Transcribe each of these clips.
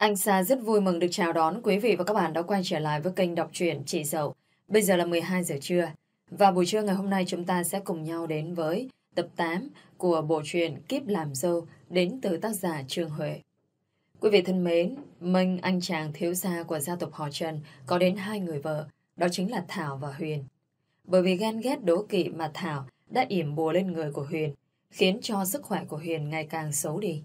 Anh Sa rất vui mừng được chào đón quý vị và các bạn đã quay trở lại với kênh đọc truyện Chị Dậu. Bây giờ là 12 giờ trưa và buổi trưa ngày hôm nay chúng ta sẽ cùng nhau đến với tập 8 của bộ truyện Kiếp làm dâu đến từ tác giả Trương Huệ. Quý vị thân mến, Minh anh chàng thiếu gia của gia tộc họ Trần có đến hai người vợ, đó chính là Thảo và Huyền. Bởi vì ghen ghét đố kỵ mà Thảo đã yểm bùa lên người của Huyền, khiến cho sức khỏe của Huyền ngày càng xấu đi.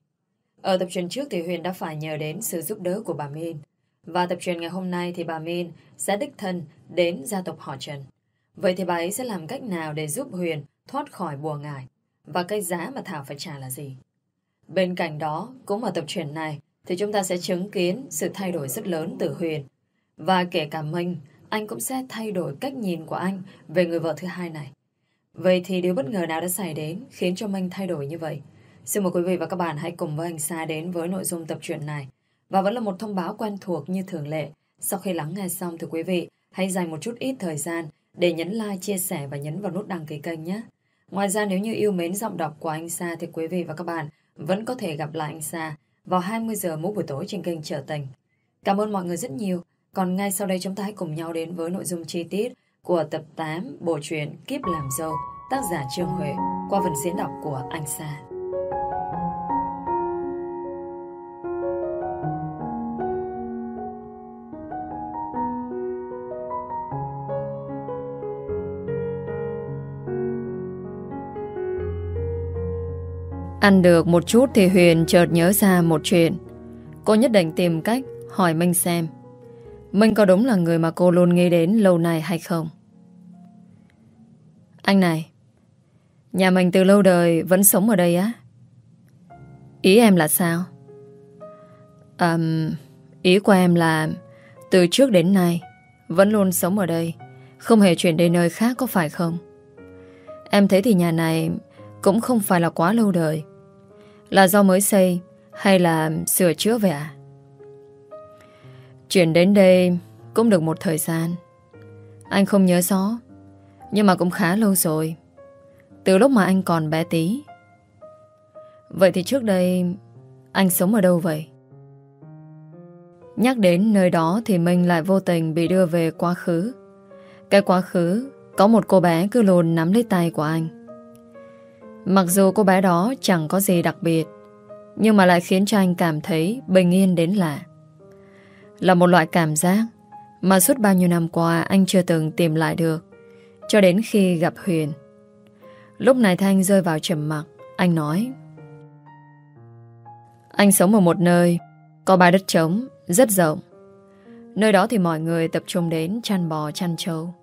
Ở tập truyền trước thì Huyền đã phải nhờ đến sự giúp đỡ của bà Min. Và tập truyền ngày hôm nay thì bà Min sẽ đích thân đến gia tộc họ Trần. Vậy thì bà ấy sẽ làm cách nào để giúp Huyền thoát khỏi bùa ngải? Và cái giá mà Thảo phải trả là gì? Bên cạnh đó, cũng ở tập truyền này thì chúng ta sẽ chứng kiến sự thay đổi rất lớn từ Huyền. Và kể cả Minh, anh cũng sẽ thay đổi cách nhìn của anh về người vợ thứ hai này. Vậy thì điều bất ngờ nào đã xảy đến khiến cho Minh thay đổi như vậy? Xin mời quý vị và các bạn hãy cùng với anh Sa đến với nội dung tập truyện này. Và vẫn là một thông báo quen thuộc như thường lệ. Sau khi lắng nghe xong thì quý vị hãy dành một chút ít thời gian để nhấn like, chia sẻ và nhấn vào nút đăng ký kênh nhé. Ngoài ra nếu như yêu mến giọng đọc của anh Sa thì quý vị và các bạn vẫn có thể gặp lại anh Sa vào 20 giờ mỗi buổi tối trên kênh Trở Tình. Cảm ơn mọi người rất nhiều. Còn ngay sau đây chúng ta hãy cùng nhau đến với nội dung chi tiết của tập 8 bộ truyện Kiếp làm dâu tác giả Trương Huệ qua phần diễn đọc của anh Sa. Ăn được một chút thì Huyền chợt nhớ ra một chuyện. Cô nhất định tìm cách hỏi Minh xem. Minh có đúng là người mà cô luôn nghĩ đến lâu nay hay không? Anh này, nhà mình từ lâu đời vẫn sống ở đây á? Ý em là sao? Um, ý của em là từ trước đến nay vẫn luôn sống ở đây, không hề chuyển đến nơi khác có phải không? Em thấy thì nhà này cũng không phải là quá lâu đời. Là do mới xây Hay là sửa chữa vậy à Chuyển đến đây Cũng được một thời gian. Anh không nhớ rõ, Nhưng mà cũng khá lâu rồi. Từ lúc mà anh còn bé tí. Vậy thì trước đây Anh sống ở đâu vậy? Nhắc đến nơi đó Thì mình lại vô tình bị đưa về quá khứ. Cái quá khứ Có một cô bé cứ lồn nắm lấy tay của anh. Mặc dù cô bé đó chẳng có gì đặc biệt, Nhưng mà lại khiến cho anh cảm thấy bình yên đến lạ. Là một loại cảm giác Mà suốt bao nhiêu năm qua anh chưa từng tìm lại được, Cho đến khi gặp Huyền. Lúc này Thanh rơi vào trầm mặc, Anh nói, Anh sống ở một nơi Có bãi đất trống Rất rộng. Nơi đó thì mọi người tập trung đến chăn bò chăn trâu.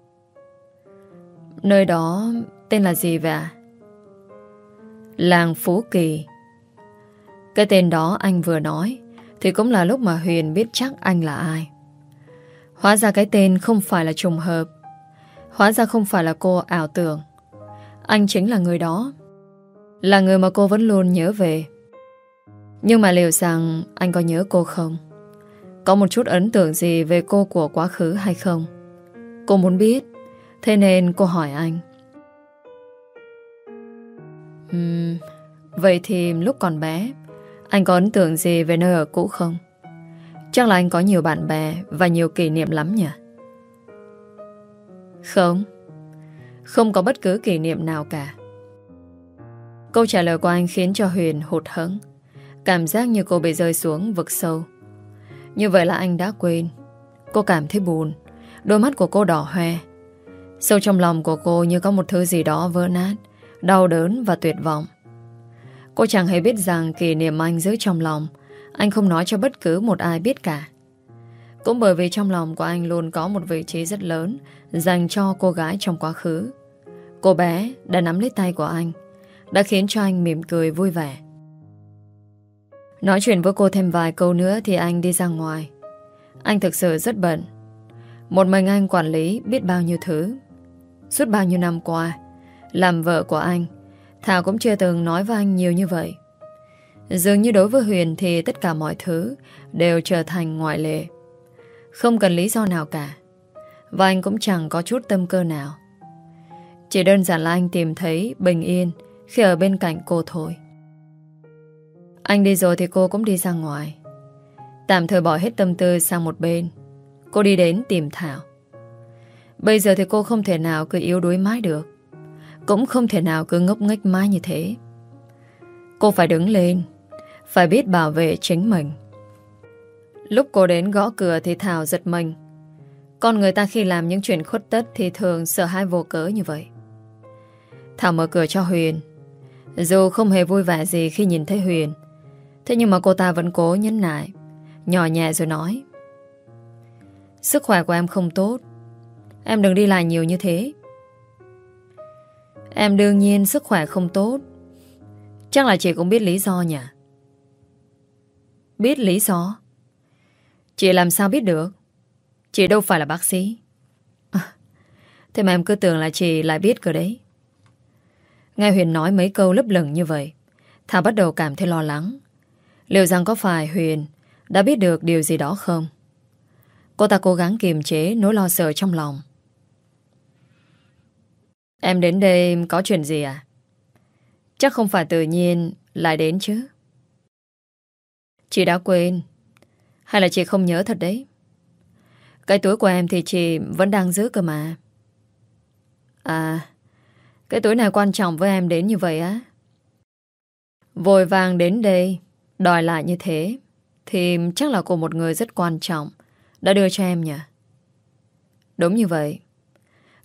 Nơi đó tên là gì vậy ạ? Làng Phú Kỳ. Cái tên đó anh vừa nói Thì cũng là lúc mà Huyền biết chắc anh là ai. Hóa ra cái tên không phải là trùng hợp. Hóa ra không phải là cô ảo tưởng. Anh chính là người đó. Là người mà cô vẫn luôn nhớ về. Nhưng mà liệu rằng anh có nhớ cô không? Có một chút ấn tượng gì về cô của quá khứ hay không? Cô muốn biết, Thế nên cô hỏi anh. Uhm, vậy thì lúc còn bé, anh có ấn tượng gì về nơi ở cũ không? Chắc là anh có nhiều bạn bè và nhiều kỷ niệm lắm nhỉ? Không, không có bất cứ kỷ niệm nào cả. Câu trả lời của anh khiến cho Huyền hụt hẫng, cảm giác như cô bị rơi xuống vực sâu. Như vậy là anh đã quên. Cô cảm thấy buồn, đôi mắt của cô đỏ hoe. Sâu trong lòng của cô như có một thứ gì đó vỡ nát, đau đớn và tuyệt vọng. Cô chẳng hề biết rằng kỷ niệm anh giữ trong lòng, anh không nói cho bất cứ một ai biết cả. Cũng bởi vì trong lòng của anh luôn có một vị trí rất lớn dành cho cô gái trong quá khứ. Cô bé đã nắm lấy tay của anh, đã khiến cho anh mỉm cười vui vẻ. Nói chuyện với cô thêm vài câu nữa thì anh đi ra ngoài. Anh thực sự rất bận. Một mình anh quản lý biết bao nhiêu thứ. Suốt bao nhiêu năm qua, làm vợ của anh. Thảo cũng chưa từng nói với anh nhiều như vậy. Dường như đối với Huyền Thì tất cả mọi thứ Đều trở thành ngoại lệ. Không cần lý do nào cả. Và anh cũng chẳng có chút tâm cơ nào. Chỉ đơn giản là anh tìm thấy Bình yên Khi ở bên cạnh cô thôi. Anh đi rồi thì cô cũng đi ra ngoài. Tạm thời bỏ hết tâm tư sang một bên. Cô đi đến tìm Thảo. Bây giờ thì cô không thể nào cứ yếu đuối mãi được. Cũng không thể nào cứ ngốc nghếch mãi như thế. Cô phải đứng lên, Phải biết bảo vệ chính mình. Lúc cô đến gõ cửa thì Thảo giật mình. Con người ta khi làm những chuyện khuất tất Thì thường sợ hãi vô cớ như vậy. Thảo mở cửa cho Huyền. Dù không hề vui vẻ gì khi nhìn thấy Huyền, Thế nhưng mà cô ta vẫn cố nhấn nại, Nhỏ nhẹ rồi nói. Sức khỏe của em không tốt. Em đừng đi lại nhiều như thế. Em đương nhiên sức khỏe không tốt. Chắc là chị cũng biết lý do nhỉ? Biết lý do? Chị làm sao biết được? Chị đâu phải là bác sĩ. À, Thế mà em cứ tưởng là chị lại biết cơ đấy. Nghe Huyền nói mấy câu lấp lửng như vậy Thảo bắt đầu cảm thấy lo lắng. Liệu rằng có phải Huyền Đã biết được điều gì đó không? Cô ta cố gắng kiềm chế nỗi lo sợ trong lòng. Em đến đây có chuyện gì à? Chắc không phải tự nhiên lại đến chứ. Chị đã quên. Hay là chị không nhớ thật đấy? Cái túi của em thì chị vẫn đang giữ cơ mà. À Cái túi này quan trọng với em đến như vậy á. Vội vàng đến đây, Đòi lại như thế, Thì chắc là của một người rất quan trọng, Đã đưa cho em nhỉ? Đúng như vậy.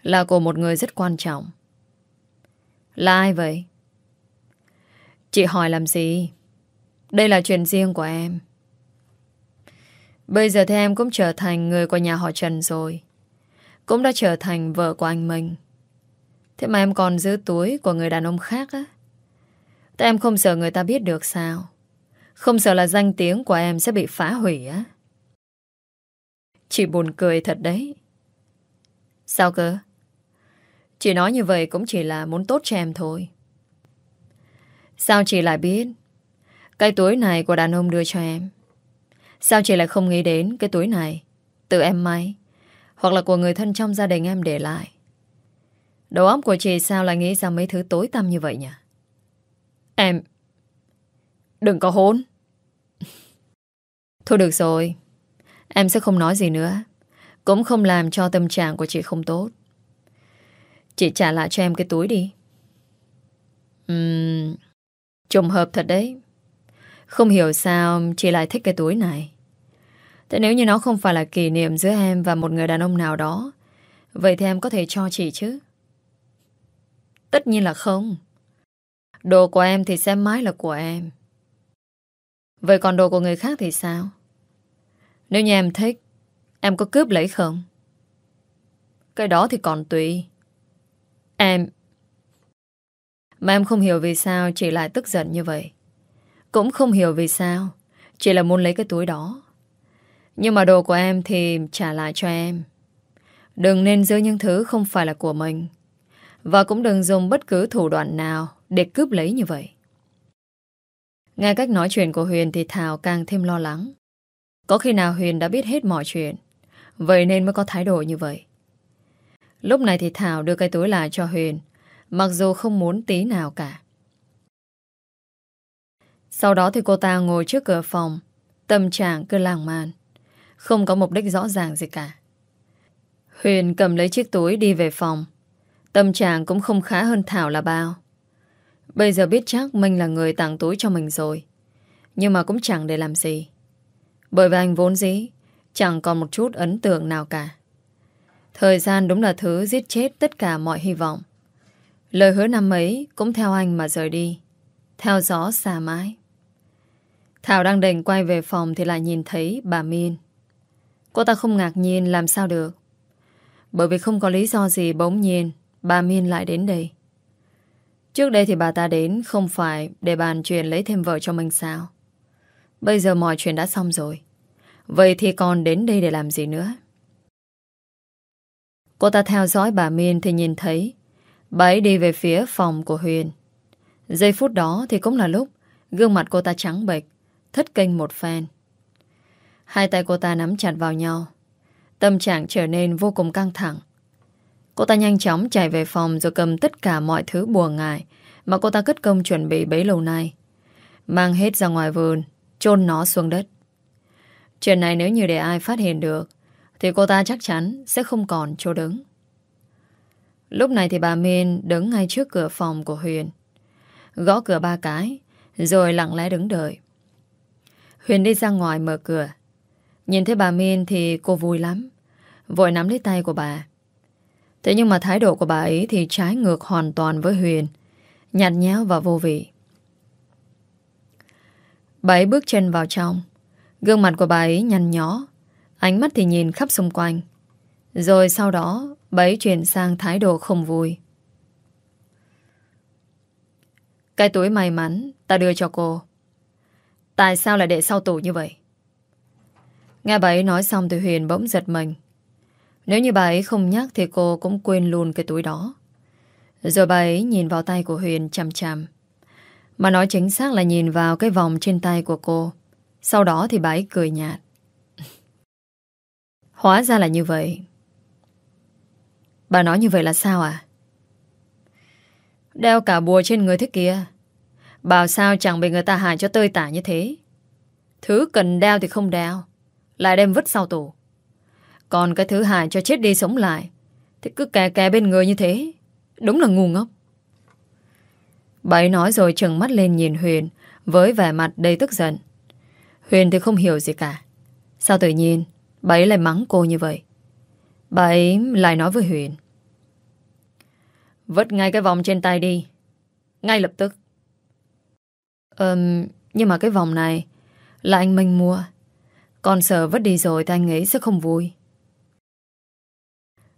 Là của một người rất quan trọng. Là ai vậy? Chị hỏi làm gì? Đây là chuyện riêng của em. Bây giờ thì em cũng trở thành người của nhà họ Trần rồi. Cũng đã trở thành vợ của anh Minh. Thế mà em còn giữ túi của người đàn ông khác á? Thế em không sợ người ta biết được sao? Không sợ là danh tiếng của em sẽ bị phá hủy á? Chị buồn cười thật đấy. Sao cơ? Chị nói như vậy cũng chỉ là muốn tốt cho em thôi. Sao chị lại biết? Cái túi này của đàn ông đưa cho em. Sao chị lại không nghĩ đến Cái túi này? Tự em may. Hoặc là của người thân trong gia đình em để lại. Đầu óc của chị sao lại nghĩ ra mấy thứ tối tăm như vậy nhỉ? Em, Đừng có hốn. Thôi được rồi. Em sẽ không nói gì nữa. Cũng không làm cho tâm trạng của chị không tốt. Chị trả lại cho em cái túi đi. Ừm, Trùng hợp thật đấy. Không hiểu sao chị lại thích cái túi này. Thế nếu như nó không phải là kỷ niệm giữa em và một người đàn ông nào đó, Vậy thì em có thể cho chị chứ? Tất nhiên là không. Đồ của em thì xem mãi là của em. Vậy còn đồ của người khác thì sao? Nếu như em thích, Em có cướp lấy không? Cái đó thì còn tùy. Em mà em không hiểu vì sao chị lại tức giận như vậy. Cũng không hiểu vì sao Chị là muốn lấy cái túi đó. Nhưng mà đồ của em thì trả lại cho em. Đừng nên giữ những thứ không phải là của mình. Và cũng đừng dùng bất cứ thủ đoạn nào để cướp lấy như vậy. Nghe cách nói chuyện của Huyền thì Thảo càng thêm lo lắng. Có khi nào Huyền đã biết hết mọi chuyện, vậy nên mới có thái độ như vậy. Lúc này thì Thảo đưa cái túi lại cho Huyền, Mặc dù không muốn tí nào cả. Sau đó thì cô ta ngồi trước cửa phòng Tâm trạng cứ làng man Không có mục đích rõ ràng gì cả. Huyền cầm lấy chiếc túi đi về phòng Tâm trạng cũng không khá hơn Thảo là bao. Bây giờ biết chắc mình là người tặng túi cho mình rồi Nhưng mà cũng chẳng để làm gì. Bởi vì anh vốn dĩ Chẳng còn một chút ấn tượng nào cả. Thời gian đúng là thứ giết chết tất cả mọi hy vọng Lời hứa năm ấy cũng theo anh mà rời đi. Theo gió xa mãi. Thảo đang định quay về phòng thì lại nhìn thấy bà Miên. Cô ta không ngạc nhiên làm sao được. Bởi vì không có lý do gì bỗng nhiên, bà Miên lại đến đây. Trước đây thì bà ta đến không phải để bàn chuyện lấy thêm vợ cho mình sao. Bây giờ mọi chuyện đã xong rồi. Vậy thì còn đến đây để làm gì nữa? Cô ta theo dõi bà Miên thì nhìn thấy Bà ấy đi về phía phòng của Huyền. Giây phút đó thì cũng là lúc gương mặt cô ta trắng bệch, thất kênh một phen. Hai tay cô ta nắm chặt vào nhau. Tâm trạng trở nên vô cùng căng thẳng. Cô ta nhanh chóng chạy về phòng rồi cầm tất cả mọi thứ buồn ngại mà cô ta cất công chuẩn bị bấy lâu nay. Mang hết ra ngoài vườn, chôn nó xuống đất. Chuyện này nếu như để ai phát hiện được thì cô ta chắc chắn sẽ không còn chỗ đứng. Lúc này thì bà Min đứng ngay trước cửa phòng của Huyền, Gõ cửa ba cái, Rồi lặng lẽ đứng đợi. Huyền đi ra ngoài mở cửa. Nhìn thấy bà Min thì cô vui lắm, Vội nắm lấy tay của bà. Thế nhưng mà thái độ của bà ấy Thì trái ngược hoàn toàn với Huyền, Nhạt nhẽo và vô vị. Bà ấy bước chân vào trong, Gương mặt của bà ấy nhăn nhó Ánh mắt thì nhìn khắp xung quanh. Rồi sau đó, Bấy chuyển sang thái độ không vui. Cái túi may mắn Ta đưa cho cô. Tại sao lại để sau tủ như vậy? Nghe bà ấy nói xong thì Huyền bỗng giật mình. Nếu như bà ấy không nhắc Thì cô cũng quên luôn cái túi đó. Rồi bà ấy nhìn vào tay của Huyền chằm chằm. Mà nói chính xác là nhìn vào cái vòng trên tay của cô. Sau đó thì bà ấy cười nhạt. Hóa ra là như vậy. Bà nói như vậy là sao à? Đeo cả bùa trên người thế kia. Bảo sao chẳng bị người ta hại cho tơi tả như thế? Thứ cần đeo thì không đeo, Lại đem vứt sau tủ Còn cái thứ hại cho chết đi sống lại, Thì cứ kè kè bên người như thế, Đúng là ngu ngốc. Bà ấy nói rồi trừng mắt lên nhìn Huyền Với vẻ mặt đầy tức giận. Huyền thì không hiểu gì cả. Sao tự nhiên Bà ấy lại mắng cô như vậy. Bà ấy lại nói với Huyền. Vứt ngay cái vòng trên tay đi. Ngay lập tức. Ừm, Nhưng mà cái vòng này Là anh Minh mua. Còn sợ vứt đi rồi thì anh ấy sẽ không vui.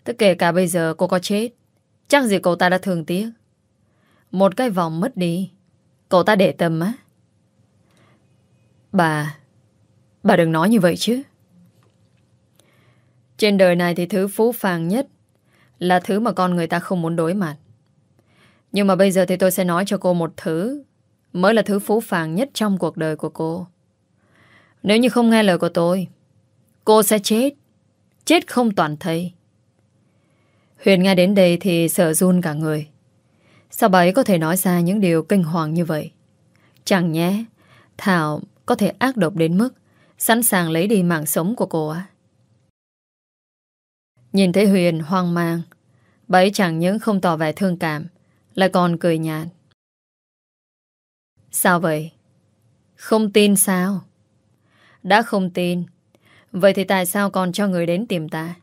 Tất kể cả bây giờ cô có chết, Chắc gì cậu ta đã thường tiếc. Một cái vòng mất đi Cậu ta để tâm á. Bà Bà đừng nói như vậy chứ. Trên đời này thì thứ phú phàng nhất Là thứ mà con người ta không muốn đối mặt. Nhưng mà bây giờ thì tôi sẽ nói cho cô một thứ Mới là thứ phú phàng nhất trong cuộc đời của cô. Nếu như không nghe lời của tôi, Cô sẽ chết. Chết không toàn thây. Huyền nghe đến đây thì sợ run cả người. Sao bà ấy có thể nói ra những điều kinh hoàng như vậy? Chẳng nhé Thảo có thể ác độc đến mức Sẵn sàng lấy đi mạng sống của cô á? Nhìn thấy Huyền hoang mang, Bà ấy chẳng những không tỏ vẻ thương cảm, Lại còn cười nhạt Sao vậy? Không tin sao? Đã không tin Vậy thì tại sao còn cho người đến tìm ta?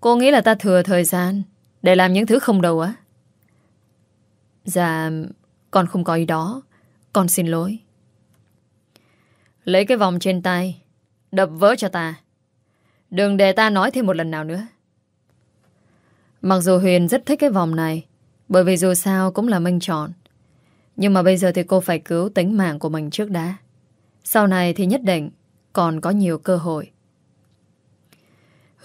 Cô nghĩ là ta thừa thời gian Để làm những thứ không đầu á Dạ Con không có ý đó Con xin lỗi Lấy cái vòng trên tay, Đập vỡ cho ta Đừng để ta nói thêm một lần nào nữa. Mặc dù Huyền rất thích cái vòng này, Bởi vì dù sao cũng là Minh chọn. Nhưng mà bây giờ thì cô phải cứu tính mạng của mình trước đã. Sau này thì nhất định Còn có nhiều cơ hội.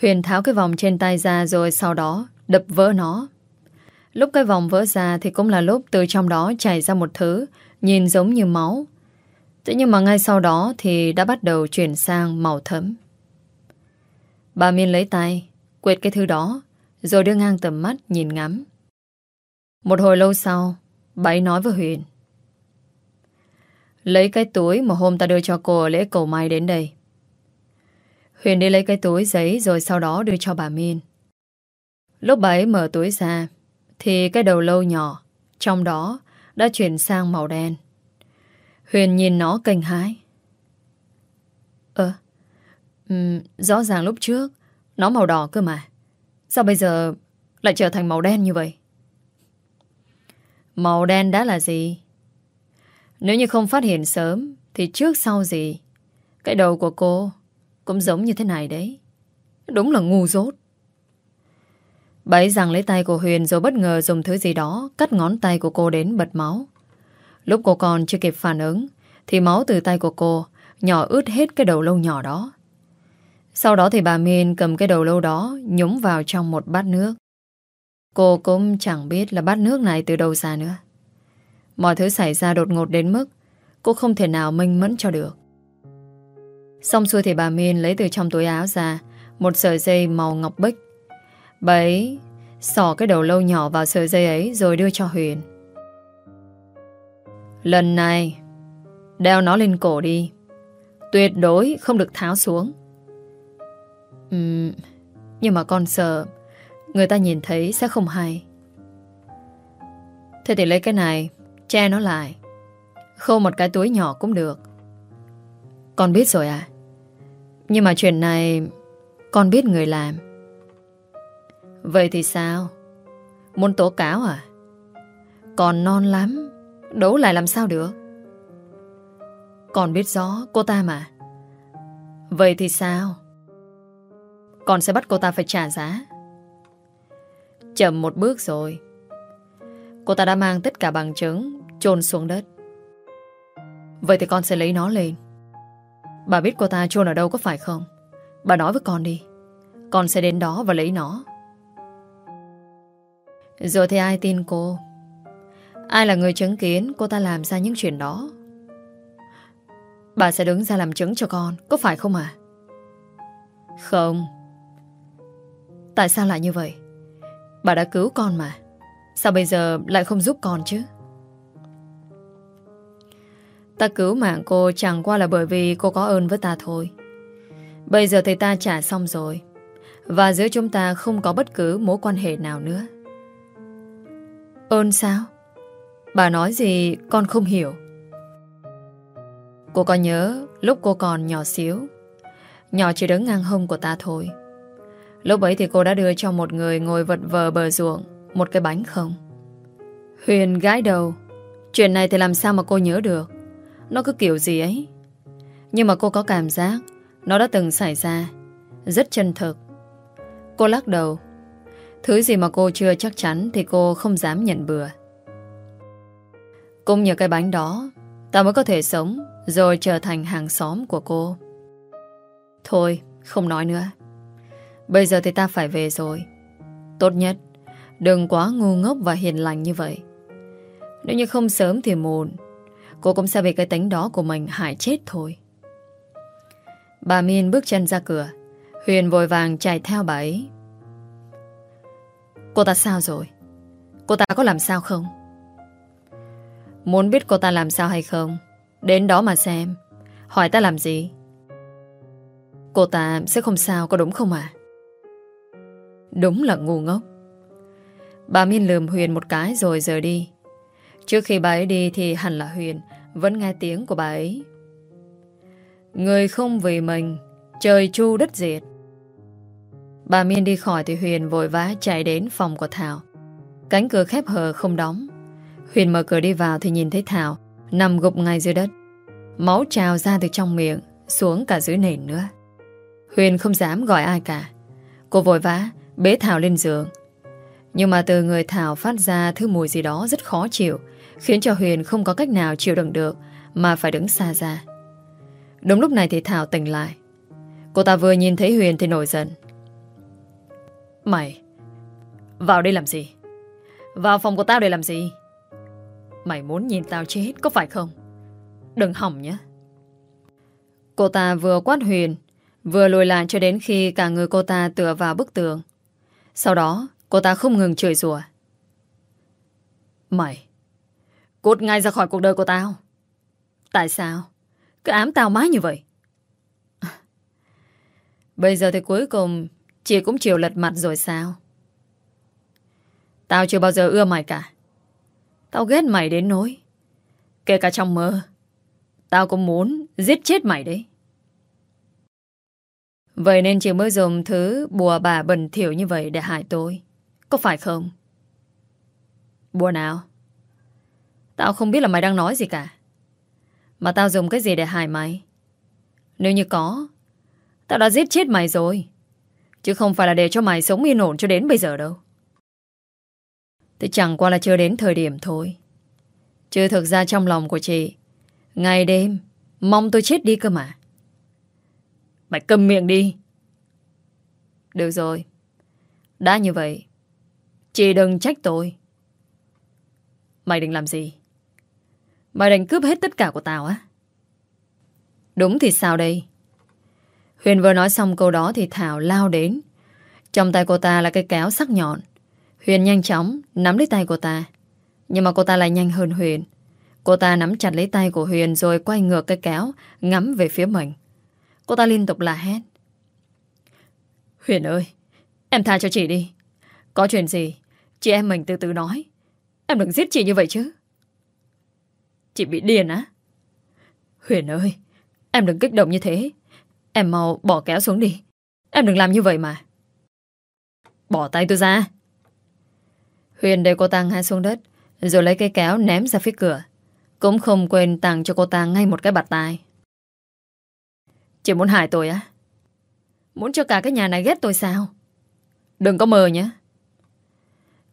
Huyền tháo cái vòng trên tay ra Rồi sau đó đập vỡ nó. Lúc cái vòng vỡ ra Thì cũng là lúc từ trong đó chảy ra một thứ, Nhìn giống như máu. Thế nhưng mà ngay sau đó Thì đã bắt đầu chuyển sang màu thấm. Bà Miên lấy tay, Quệt cái thứ đó, Rồi đưa ngang tầm mắt nhìn ngắm. Một hồi lâu sau, Bà ấy nói với Huyền. Lấy cái túi mà hôm ta đưa cho cô ở lễ cầu mai đến đây. Huyền đi lấy cái túi giấy Rồi sau đó đưa cho bà Miên. Lúc bà ấy mở túi ra, Thì cái đầu lâu nhỏ, Trong đó đã chuyển sang màu đen. Huyền nhìn nó kinh hái Ơ Ừ, rõ ràng lúc trước, Nó màu đỏ cơ mà. Sao bây giờ lại trở thành màu đen như vậy? Màu đen đã là gì? Nếu như không phát hiện sớm, Thì trước sau gì? Cái đầu của cô Cũng giống như thế này đấy. Đúng là ngu dốt. Bấy rằng lấy tay của Huyền rồi bất ngờ dùng thứ gì đó cắt ngón tay của cô đến bật máu. Lúc cô còn chưa kịp phản ứng, thì máu từ tay của cô nhỏ ướt hết cái đầu lâu nhỏ đó. Sau đó thì bà Miên cầm cái đầu lâu đó, nhúng vào trong một bát nước. Cô cũng chẳng biết là bát nước này từ đâu ra nữa. Mọi thứ xảy ra đột ngột đến mức cô không thể nào minh mẫn cho được. Xong xuôi thì bà Miên lấy từ trong túi áo ra một sợi dây màu ngọc bích. Bà ấy xỏ cái đầu lâu nhỏ vào sợi dây ấy rồi đưa cho Huyền. Lần này, Đeo nó lên cổ đi Tuyệt đối không được tháo xuống uhm, Nhưng mà con sợ Người ta nhìn thấy sẽ không hay. Thế thì lấy cái này Che nó lại. Khâu một cái túi nhỏ cũng được. Con biết rồi à? Nhưng mà chuyện này Con biết người làm. Vậy thì sao? Muốn tố cáo à? Còn non lắm Đấu lại làm sao được? Con biết rõ cô ta mà. Vậy thì sao? Con sẽ bắt cô ta phải trả giá. Chậm một bước rồi. Cô ta đã mang tất cả bằng chứng, chôn xuống đất. Vậy thì con sẽ lấy nó lên. Bà biết cô ta chôn ở đâu có phải không? Bà nói với con đi. Con sẽ đến đó và lấy nó. Rồi thì ai tin cô? Ai là người chứng kiến cô ta làm ra những chuyện đó? Bà sẽ đứng ra làm chứng cho con, Có phải không à Không. Tại sao lại như vậy? Bà đã cứu con mà. Sao bây giờ lại không giúp con chứ? Ta cứu mạng cô chẳng qua là bởi vì cô có ơn với ta thôi. Bây giờ thì ta trả xong rồi. Và giữa chúng ta không có bất cứ mối quan hệ nào nữa. Ơn sao? Bà nói gì con không hiểu. Cô có nhớ lúc cô còn nhỏ xíu, Nhỏ chỉ đứng ngang hông của ta thôi. Lúc ấy thì cô đã đưa cho một người ngồi vật vờ bờ ruộng, Một cái bánh không? Huyền gái đầu, Chuyện này thì làm sao mà cô nhớ được? Nó cứ kiểu gì ấy? Nhưng mà cô có cảm giác Nó đã từng xảy ra, Rất chân thực. Cô lắc đầu, Thứ gì mà cô chưa chắc chắn Thì cô không dám nhận bừa. Cũng nhờ cái bánh đó, Ta mới có thể sống Rồi trở thành hàng xóm của cô. Thôi, không nói nữa. Bây giờ thì ta phải về rồi. Tốt nhất, Đừng quá ngu ngốc và hiền lành như vậy. Nếu như không sớm thì muộn, Cô cũng sẽ bị cái tính đó của mình hại chết thôi. Bà Miên bước chân ra cửa. Huyền vội vàng chạy theo bà ấy. Cô ta sao rồi? Cô ta có làm sao không? Muốn biết cô ta làm sao hay không, Đến đó mà xem. Hỏi ta làm gì? Cô ta sẽ không sao, có đúng không à Đúng là ngu ngốc. Bà Miên lườm Huyền một cái rồi rời đi. Trước khi bà ấy đi thì hẳn là Huyền Vẫn nghe tiếng của bà ấy. Người không vì mình, Trời chu đất diệt. Bà Miên đi khỏi thì Huyền vội vã chạy đến phòng của Thảo. Cánh cửa khép hờ không đóng. Huyền mở cửa đi vào thì nhìn thấy Thảo Nằm gục ngay dưới đất. Máu trào ra từ trong miệng, Xuống cả dưới nền nữa. Huyền không dám gọi ai cả. Cô vội vã bế Thảo lên giường. Nhưng mà từ người Thảo phát ra Thứ mùi gì đó rất khó chịu, Khiến cho Huyền không có cách nào chịu đựng được Mà phải đứng xa ra. Đúng lúc này thì Thảo tỉnh lại. Cô ta vừa nhìn thấy Huyền thì nổi giận. Mày, Vào đây làm gì? Vào phòng của tao để làm gì? Mày muốn nhìn tao chết có phải không? Đừng hỏng nhé. Cô ta vừa quát Huyền, Vừa lùi lại cho đến khi cả người cô ta tựa vào bức tường. Sau đó, cô ta không ngừng chửi rủa. Mày, Cút ngay ra khỏi cuộc đời của tao. Tại sao? Cứ ám tao mãi như vậy. Bây giờ thì cuối cùng, Chị cũng chịu lật mặt rồi sao? Tao chưa bao giờ ưa mày cả. Tao ghét mày đến nỗi, Kể cả trong mơ, Tao cũng muốn giết chết mày đấy. Vậy nên chị mới dùng thứ bùa bà bẩn thỉu như vậy để hại tôi. Có phải không? Bùa nào? Tao không biết là mày đang nói gì cả. Mà tao dùng cái gì để hại mày? Nếu như có, tao đã giết chết mày rồi. Chứ không phải là để cho mày sống yên ổn cho đến bây giờ đâu. Thì chẳng qua là chưa đến thời điểm thôi. Chứ thực ra trong lòng của chị, ngày đêm, mong tôi chết đi cơ mà. Mày cầm miệng đi. Được rồi. Đã như vậy, chị đừng trách tôi. Mày định làm gì? Mày định cướp hết tất cả của tao á? Đúng thì sao đây? Huyền vừa nói xong câu đó thì Thảo lao đến. Trong tay cô ta là cái kéo sắc nhọn. Huyền nhanh chóng nắm lấy tay cô ta. Nhưng mà cô ta lại nhanh hơn Huyền. Cô ta nắm chặt lấy tay của Huyền rồi quay ngược cái kéo ngắm về phía mình. Cô ta liên tục là hét. Huyền ơi, em tha cho chị đi. Có chuyện gì, chị em mình từ từ nói. Em đừng giết chị như vậy chứ. Chị bị điên á? Huyền ơi, em đừng kích động như thế. Em mau bỏ kéo xuống đi. Em đừng làm như vậy mà. Bỏ tay tôi ra. Huyền để cô ta ngã xuống đất, rồi lấy cây kéo ném ra phía cửa. Cũng không quên tặng cho cô ta ngay một cái bạt tai. Chị muốn hại tôi á? Muốn cho cả cái nhà này ghét tôi sao? Đừng có mơ nhé.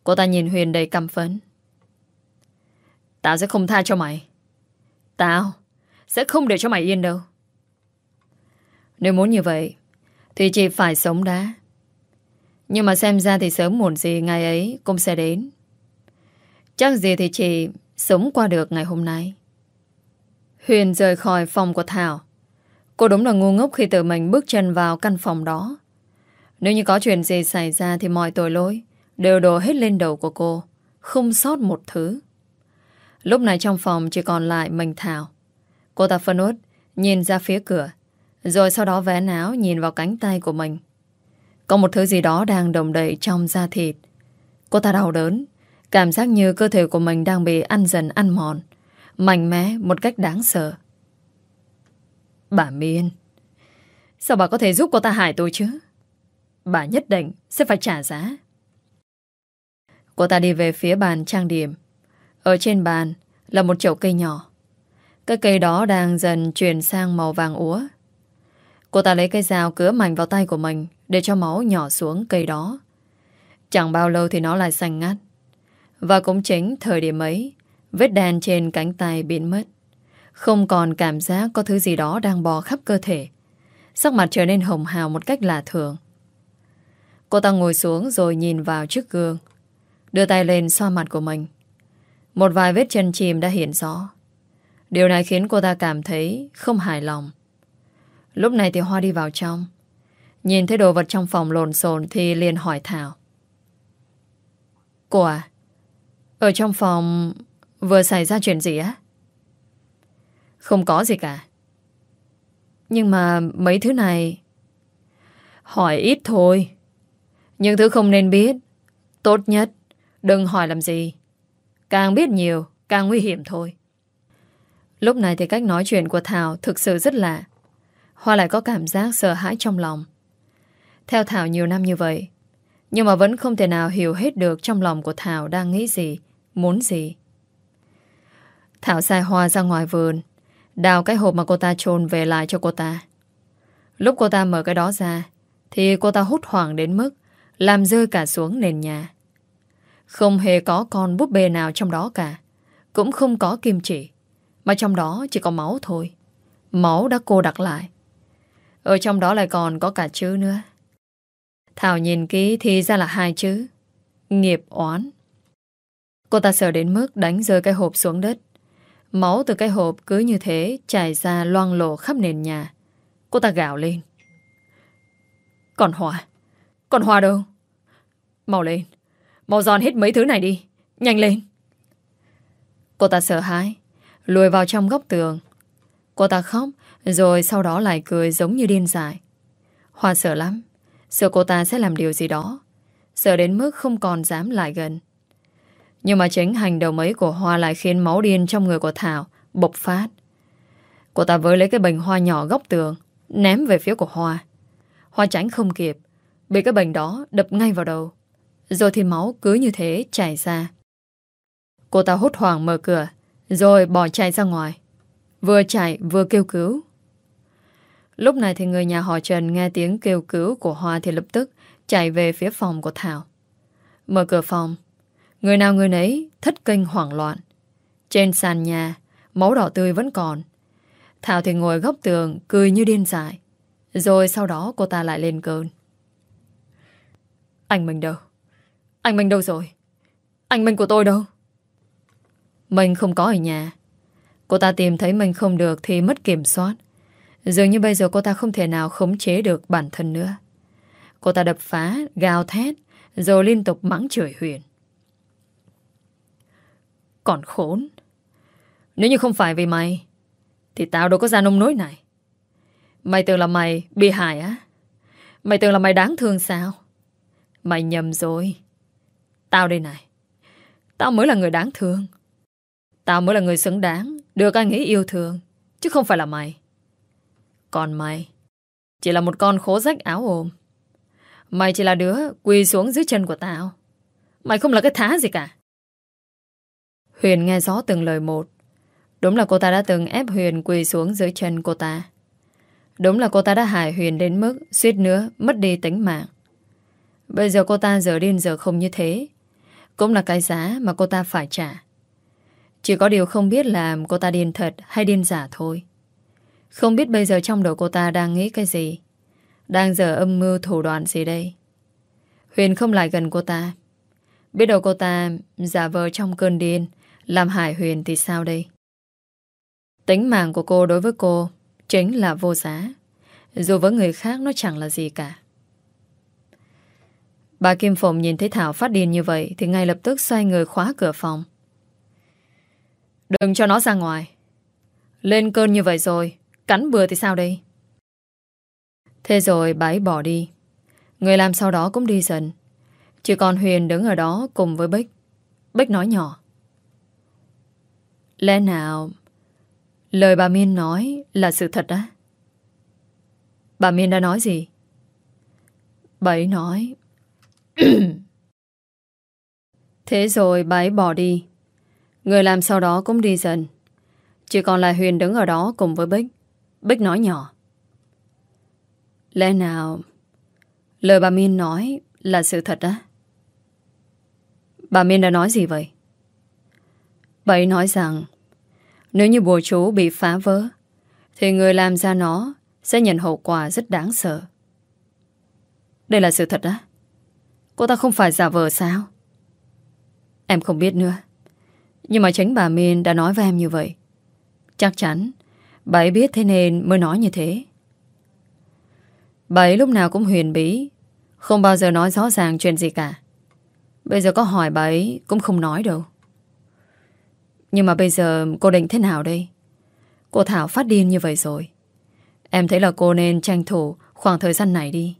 Cô ta nhìn Huyền đầy căm phấn. Tao sẽ không tha cho mày. Tao sẽ không để cho mày yên đâu. Nếu muốn như vậy, thì chị phải sống đã. Nhưng mà xem ra thì sớm muộn gì ngày ấy cũng sẽ đến. Chắc gì thì chị sống qua được ngày hôm nay. Huyền rời khỏi phòng của Thảo. Cô đúng là ngu ngốc khi tự mình bước chân vào căn phòng đó. Nếu như có chuyện gì xảy ra thì mọi tội lỗi đều đổ hết lên đầu của cô. Không sót một thứ. Lúc này trong phòng chỉ còn lại mình Thảo. Cô ta phân út, nhìn ra phía cửa. Rồi sau đó vẽ áo nhìn vào cánh tay của mình. Có một thứ gì đó đang đồng đầy trong da thịt. Cô ta đau đớn. Cảm giác như cơ thể của mình đang bị ăn dần ăn mòn. Mạnh mẽ một cách đáng sợ. Bà Miên. Sao bà có thể giúp cô ta hại tôi chứ? Bà nhất định sẽ phải trả giá. Cô ta đi về phía bàn trang điểm. Ở trên bàn Là một chậu cây nhỏ. Cái cây đó đang dần chuyển sang màu vàng úa. Cô ta lấy cây dao cứa mạnh vào tay của mình Để cho máu nhỏ xuống cây đó. Chẳng bao lâu thì nó lại xanh ngắt. Và cũng chính thời điểm ấy, Vết đen trên cánh tay biến mất không còn cảm giác có thứ gì đó đang bò khắp cơ thể. Sắc mặt trở nên hồng hào một cách lạ thường. Cô ta ngồi xuống rồi nhìn vào trước gương. Đưa tay lên xoa mặt của mình. Một vài vết chân chìm đã hiện rõ. Điều này khiến cô ta cảm thấy không hài lòng. Lúc này thì Hoa đi vào trong. Nhìn thấy đồ vật trong phòng lộn xộn thì liền hỏi Thảo. Cô à, ở trong phòng vừa xảy ra chuyện gì á? Không có gì cả. Nhưng mà mấy thứ này... Hỏi ít thôi. Những thứ không nên biết. Tốt nhất, đừng hỏi làm gì. Càng biết nhiều, càng nguy hiểm thôi. Lúc này thì cách nói chuyện của Thảo thực sự rất lạ. Hoa lại có cảm giác sợ hãi trong lòng. Theo Thảo nhiều năm như vậy, nhưng mà vẫn không thể nào hiểu hết được trong lòng của Thảo đang nghĩ gì, muốn gì. Thảo sai Hoa ra ngoài vườn, Đào cái hộp mà cô ta trồn về lại cho cô ta. Lúc cô ta mở cái đó ra, Thì cô ta hút hoảng đến mức Làm rơi cả xuống nền nhà. Không hề có con búp bê nào trong đó cả, Cũng không có kim chỉ, Mà trong đó chỉ có máu thôi. Máu đã cô đặt lại. Ở trong đó lại còn có cả chữ nữa. Thảo nhìn kỹ thì ra là hai chữ, Nghiệp oán. Cô ta sợ đến mức đánh rơi cái hộp xuống đất. Máu từ cái hộp cứ như thế chảy ra loang lộ khắp nền nhà. Cô ta gào lên. Còn Hòa? Còn Hòa đâu? Mau lên. Mau giòn hết mấy thứ này đi. Nhanh lên. Cô ta sợ hãi. Lùi vào trong góc tường. Cô ta khóc. Rồi sau đó lại cười giống như điên dại. Hòa sợ lắm. Sợ cô ta sẽ làm điều gì đó. Sợ đến mức không còn dám lại gần. Nhưng mà chính hành động ấy của Hoa lại khiến máu điên trong người của Thảo bộc phát. Cô ta với lấy cái bình hoa nhỏ góc tường, ném về phía của Hoa. Hoa tránh không kịp, bị cái bình đó đập ngay vào đầu. Rồi thì máu cứ như thế chảy ra. Cô ta hốt hoảng mở cửa, rồi bỏ chạy ra ngoài. Vừa chạy vừa kêu cứu. Lúc này thì người nhà họ Trần nghe tiếng kêu cứu của Hoa thì lập tức chạy về phía phòng của Thảo. Mở cửa phòng, Người nào người nấy thất kinh hoảng loạn. Trên sàn nhà, máu đỏ tươi vẫn còn. Thảo thì ngồi góc tường, cười như điên dại. Rồi sau đó cô ta lại lên cơn. Anh mình đâu? Anh mình đâu rồi? Anh mình của tôi đâu? Mình không có ở nhà. Cô ta tìm thấy mình không được thì mất kiểm soát. Dường như bây giờ cô ta không thể nào khống chế được bản thân nữa. Cô ta đập phá, gào thét, rồi liên tục mắng chửi Huyền. Còn khốn Nếu như không phải vì mày, Thì tao đâu có ra nông nối này Mày tưởng là mày bị hại á? Mày tưởng là mày đáng thương sao? Mày nhầm rồi. Tao đây này. Tao mới là người đáng thương. Tao mới là người xứng đáng, được anh ấy yêu thương. Chứ không phải là mày. Còn mày, chỉ là một con khố rách áo ôm. Mày chỉ là đứa quỳ xuống dưới chân của tao. Mày không là cái thá gì cả. Huyền nghe rõ từng lời một. Đúng là cô ta đã từng ép Huyền quỳ xuống dưới chân cô ta. Đúng là cô ta đã hại Huyền đến mức suýt nữa mất đi tính mạng. Bây giờ cô ta giờ điên giờ không như thế. Cũng là cái giá mà cô ta phải trả. Chỉ có điều không biết là cô ta điên thật hay điên giả thôi. Không biết bây giờ trong đầu cô ta đang nghĩ cái gì. Đang giờ âm mưu thủ đoạn gì đây. Huyền không lại gần cô ta. Biết đâu cô ta giả vờ trong cơn điên làm hại Huyền thì sao đây? Tính mạng của cô đối với cô chính là vô giá. Dù với người khác nó chẳng là gì cả. Bà Kim Phụng nhìn thấy Thảo phát điên như vậy thì ngay lập tức xoay người khóa cửa phòng. Đừng cho nó ra ngoài. Lên cơn như vậy rồi, cắn bừa thì sao đây? Thế rồi bà ấy bỏ đi. Người làm sau đó cũng đi dần. Chỉ còn Huyền đứng ở đó cùng với Bích. Bích nói nhỏ. Lẽ nào Lời bà Miên nói là sự thật á? Bà Miên đã nói gì? Bà ấy nói, Thế rồi bà ấy bỏ đi. Người làm sau đó cũng đi dần. Chỉ còn là Huyền đứng ở đó cùng với Bích. Bích nói nhỏ, Lẽ nào Lời bà Miên nói là sự thật á? Bà Miên đã nói gì vậy? Bà ấy nói rằng, nếu như bùa chú bị phá vỡ, thì người làm ra nó sẽ nhận hậu quả rất đáng sợ. Đây là sự thật á? Cô ta không phải giả vờ sao? Em không biết nữa. Nhưng mà chính bà Min đã nói với em như vậy. Chắc chắn bà ấy biết thế nên mới nói như thế. Bà ấy lúc nào cũng huyền bí, Không bao giờ nói rõ ràng chuyện gì cả Bây giờ có hỏi bà ấy Cũng không nói đâu nhưng mà bây giờ cô định thế nào đây? Cô Thảo phát điên như vậy rồi. Em thấy là cô nên tranh thủ Khoảng thời gian này đi.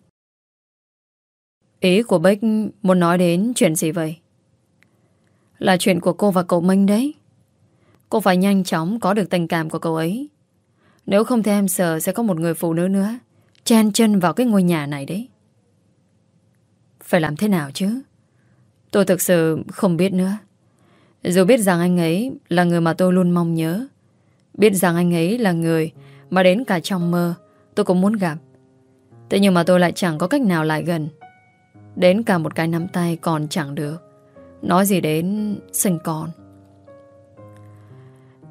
Ý của Bích Muốn nói đến chuyện gì vậy? Là chuyện của cô và cậu Minh đấy. Cô phải nhanh chóng Có được tình cảm của cậu ấy. Nếu không thì em sợ sẽ có một người phụ nữ nữa Chen chân vào cái ngôi nhà này đấy. Phải làm thế nào chứ? Tôi thực sự không biết nữa. Dù biết rằng anh ấy Là người mà tôi luôn mong nhớ. Biết rằng anh ấy là người Mà đến cả trong mơ Tôi cũng muốn gặp. Thế nhưng mà tôi lại chẳng có cách nào lại gần. Đến cả một cái nắm tay còn chẳng được. Nói gì đến sinh con.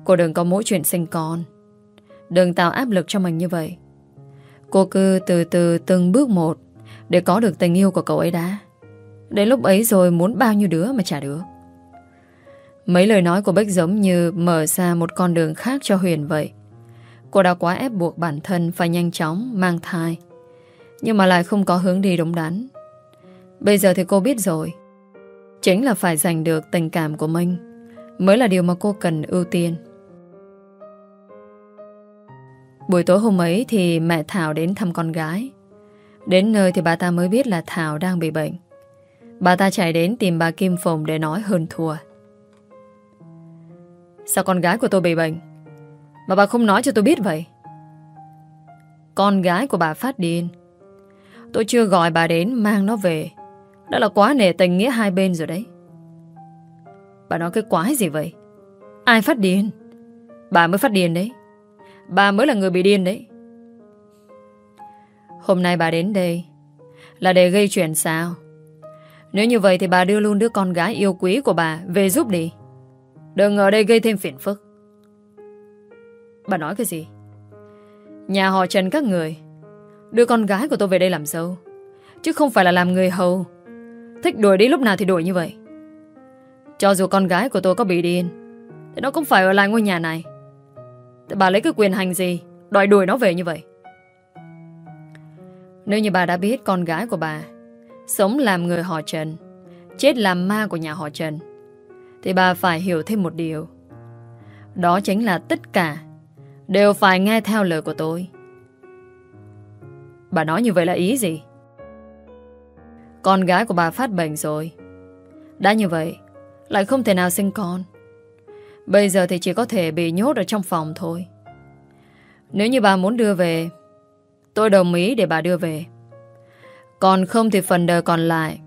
Cô đừng có mỗi chuyện sinh con. Đừng tạo áp lực cho mình như vậy. Cô cứ từ từ từng bước một Để có được tình yêu của cậu ấy đã. Đến lúc ấy rồi muốn bao nhiêu đứa mà trả được. Mấy lời nói của Bích giống như mở ra một con đường khác cho Huyền vậy. Cô đã quá ép buộc bản thân phải nhanh chóng, mang thai. Nhưng mà lại không có hướng đi đúng đắn. Bây giờ thì cô biết rồi. Chính là phải giành được tình cảm của mình mới là điều mà cô cần ưu tiên. Buổi tối hôm ấy thì mẹ Thảo đến thăm con gái. Đến nơi thì bà ta mới biết là Thảo đang bị bệnh. Bà ta chạy đến tìm bà Kim Phùng để nói hơn thua. Sao con gái của tôi bị bệnh? Mà bà không nói cho tôi biết vậy? Con gái của bà phát điên. Tôi chưa gọi bà đến, mang nó về. Đó là quá nể tình nghĩa hai bên rồi đấy. Bà nói cái quái gì vậy? Ai phát điên? Bà mới phát điên đấy. Bà mới là người bị điên đấy Hôm nay bà đến đây Là để gây chuyện sao Nếu như vậy thì bà đưa luôn đứa con gái yêu quý của bà Về giúp đi Đừng ở đây gây thêm phiền phức. Bà nói cái gì? Nhà họ Trần các người, Đưa con gái của tôi về đây làm dâu, Chứ không phải là làm người hầu. Thích đuổi đi lúc nào thì đuổi như vậy. Cho dù con gái của tôi có bị điên, Thì nó cũng phải ở lại ngôi nhà này. Bà lấy cái quyền hành gì Đòi đuổi nó về như vậy? Nếu như bà đã biết con gái của bà Sống làm người họ Trần, Chết làm ma của nhà họ Trần thì bà phải hiểu thêm một điều Đó chính là tất cả Đều phải nghe theo lời của tôi Bà nói như vậy là ý gì? Con gái của bà phát bệnh rồi. Đã như vậy, lại không thể nào sinh con. Bây giờ thì chỉ có thể bị nhốt ở trong phòng thôi. Nếu như bà muốn đưa về, tôi đồng ý để bà đưa về. Còn không thì phần đời còn lại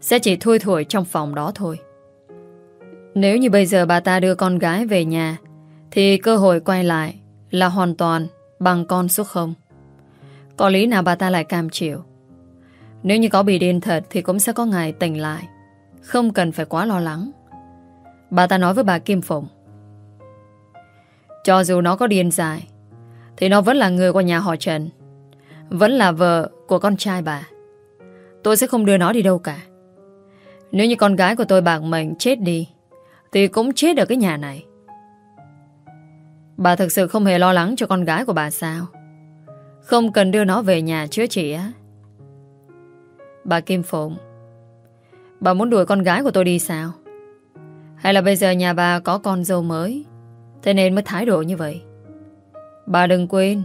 sẽ chỉ thui thủi trong phòng đó thôi. Nếu như bây giờ bà ta đưa con gái về nhà, thì cơ hội quay lại là hoàn toàn bằng con số không. Có lý nào bà ta lại cam chịu? Nếu như có bị điên thật Thì cũng sẽ có ngày tỉnh lại. Không cần phải quá lo lắng. Bà ta nói với bà Kim Phụng. Cho dù nó có điên dài Thì nó vẫn là người của nhà họ Trần. Vẫn là vợ của con trai bà. Tôi sẽ không đưa nó đi đâu cả. Nếu như con gái của tôi bạc mệnh chết đi thì cũng chết ở cái nhà này. Bà thực sự không hề lo lắng cho con gái của bà sao? Không cần đưa nó về nhà chữa trị á. Bà Kim Phụng, Bà muốn đuổi con gái của tôi đi sao? Hay là bây giờ nhà bà có con dâu mới, Thế nên mới thái độ như vậy? Bà đừng quên,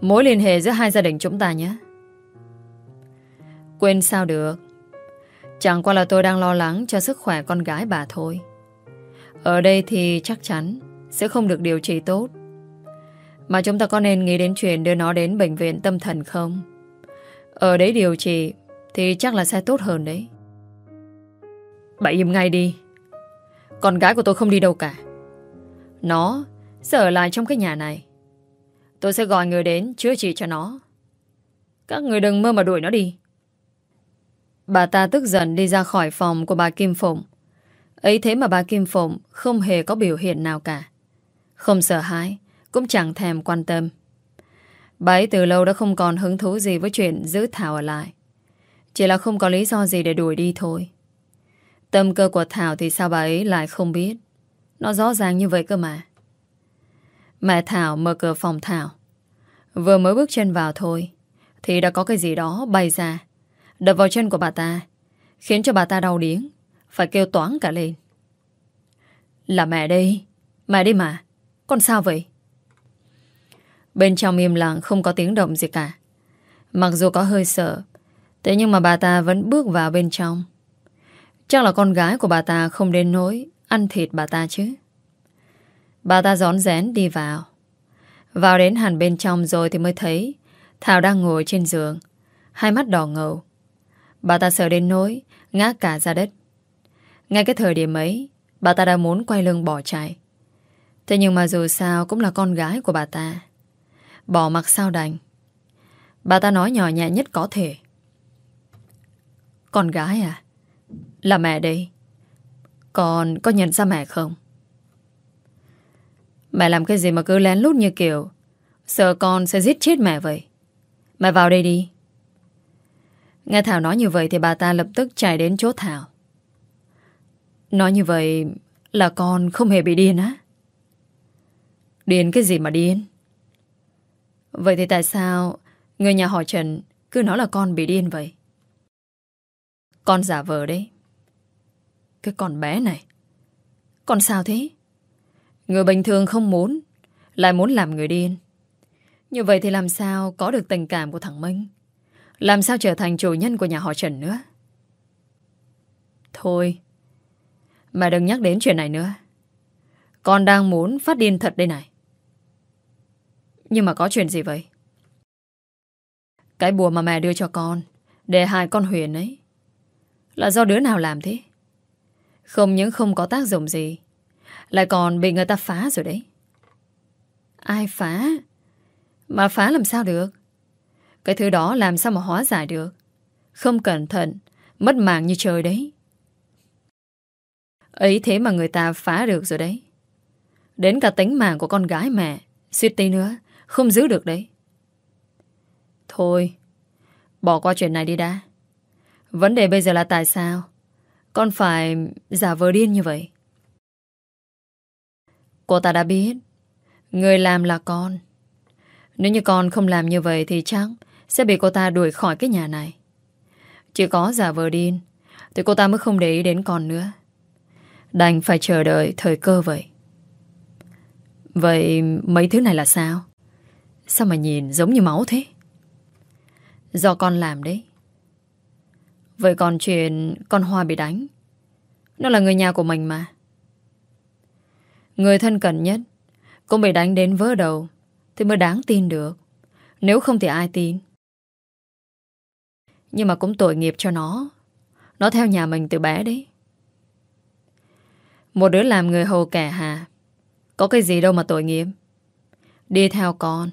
Mối liên hệ giữa hai gia đình chúng ta nhé. Quên sao được? Chẳng qua là tôi đang lo lắng Cho sức khỏe con gái bà thôi. Ở đây thì chắc chắn Sẽ không được điều trị tốt mà chúng ta có nên nghĩ đến chuyện đưa nó đến bệnh viện tâm thần không? Ở đấy điều trị thì chắc là sẽ tốt hơn đấy. Bà im ngay đi. Con gái của tôi không đi đâu cả. Nó sẽ ở lại trong cái nhà này. Tôi sẽ gọi người đến chữa trị cho nó. Các người đừng mơ mà đuổi nó đi. Bà ta tức giận đi ra khỏi phòng của bà Kim Phụng. Ấy thế mà bà Kim Phụng không hề có biểu hiện nào cả. Không sợ hãi, cũng chẳng thèm quan tâm. Bà ấy từ lâu đã không còn hứng thú gì với chuyện giữ Thảo ở lại. Chỉ là không có lý do gì để đuổi đi thôi. Tâm cơ của Thảo thì sao bà ấy lại không biết. Nó rõ ràng như vậy cơ mà. Mẹ Thảo mở cửa phòng Thảo. Vừa mới bước chân vào thôi, thì đã có cái gì đó bay ra, đập vào chân của bà ta, khiến cho bà ta đau điếng, phải kêu toán cả lên. Là mẹ đây, mẹ đi mà, con sao vậy? Bên trong im lặng không có tiếng động gì cả. Mặc dù có hơi sợ Thế nhưng mà bà ta vẫn bước vào bên trong. Chắc là con gái của bà ta không đến nỗi Ăn thịt bà ta chứ. Bà ta gión rén đi vào. Vào đến hẳn bên trong rồi thì mới thấy Thảo đang ngồi trên giường Hai mắt đỏ ngầu. Bà ta sợ đến nỗi Ngã cả ra đất. Ngay cái thời điểm ấy, Bà ta đã muốn quay lưng bỏ chạy. Thế nhưng mà dù sao cũng là con gái của bà ta. Bỏ mặc sao đành. Bà ta nói nhỏ nhẹ nhất có thể. Con gái à? Là mẹ đây. Con có nhận ra mẹ không? Mẹ làm cái gì mà cứ lén lút như kiểu, Sợ con sẽ giết chết mẹ vậy? Mẹ vào đây đi. Nghe Thảo nói như vậy Thì bà ta lập tức chạy đến chỗ Thảo. Nói như vậy Là con không hề bị điên á. Điên cái gì mà điên? Vậy thì tại sao Người nhà họ Trần Cứ nói là con bị điên vậy? Con giả vờ đấy. Cái con bé này. Con sao thế? Người bình thường không muốn, Lại muốn làm người điên. Như vậy thì làm sao có được tình cảm của thằng Minh? Làm sao trở thành chủ nhân của nhà họ Trần nữa? Thôi mà đừng nhắc đến chuyện này nữa Con đang muốn phát điên thật đây này nhưng mà có chuyện gì vậy? Cái bùa mà mẹ đưa cho con, Để hại con Huyền ấy, Là do đứa nào làm thế? Không những không có tác dụng gì, Lại còn bị người ta phá rồi đấy Ai phá? Mà phá làm sao được? Cái thứ đó làm sao mà hóa giải được? Không cẩn thận, Mất mạng như trời đấy Ấy thế mà người ta phá được rồi đấy. Đến cả tính mạng của con gái mẹ, Suýt tí nữa, không giữ được đấy. Thôi, Bỏ qua chuyện này đi đã. Vấn đề bây giờ là tại sao? Con phải giả vờ điên như vậy. Cô ta đã biết, Người làm là con. Nếu như con không làm như vậy Thì chắc sẽ bị cô ta đuổi khỏi cái nhà này. Chỉ có giả vờ điên, Thì cô ta mới không để ý đến con nữa. Đành phải chờ đợi thời cơ vậy. Vậy mấy thứ này là sao? Sao mà nhìn giống như máu thế? Do con làm đấy. Vậy còn chuyện con Hoa bị đánh? Nó là người nhà của mình mà. Người thân cận nhất Cũng bị đánh đến vỡ đầu Thì mới đáng tin được. Nếu không thì ai tin? Nhưng mà cũng tội nghiệp cho nó. Nó theo nhà mình từ bé đấy. Một đứa làm người hầu kẻ hà. Có cái gì đâu mà tội nghiệp. Đi theo con.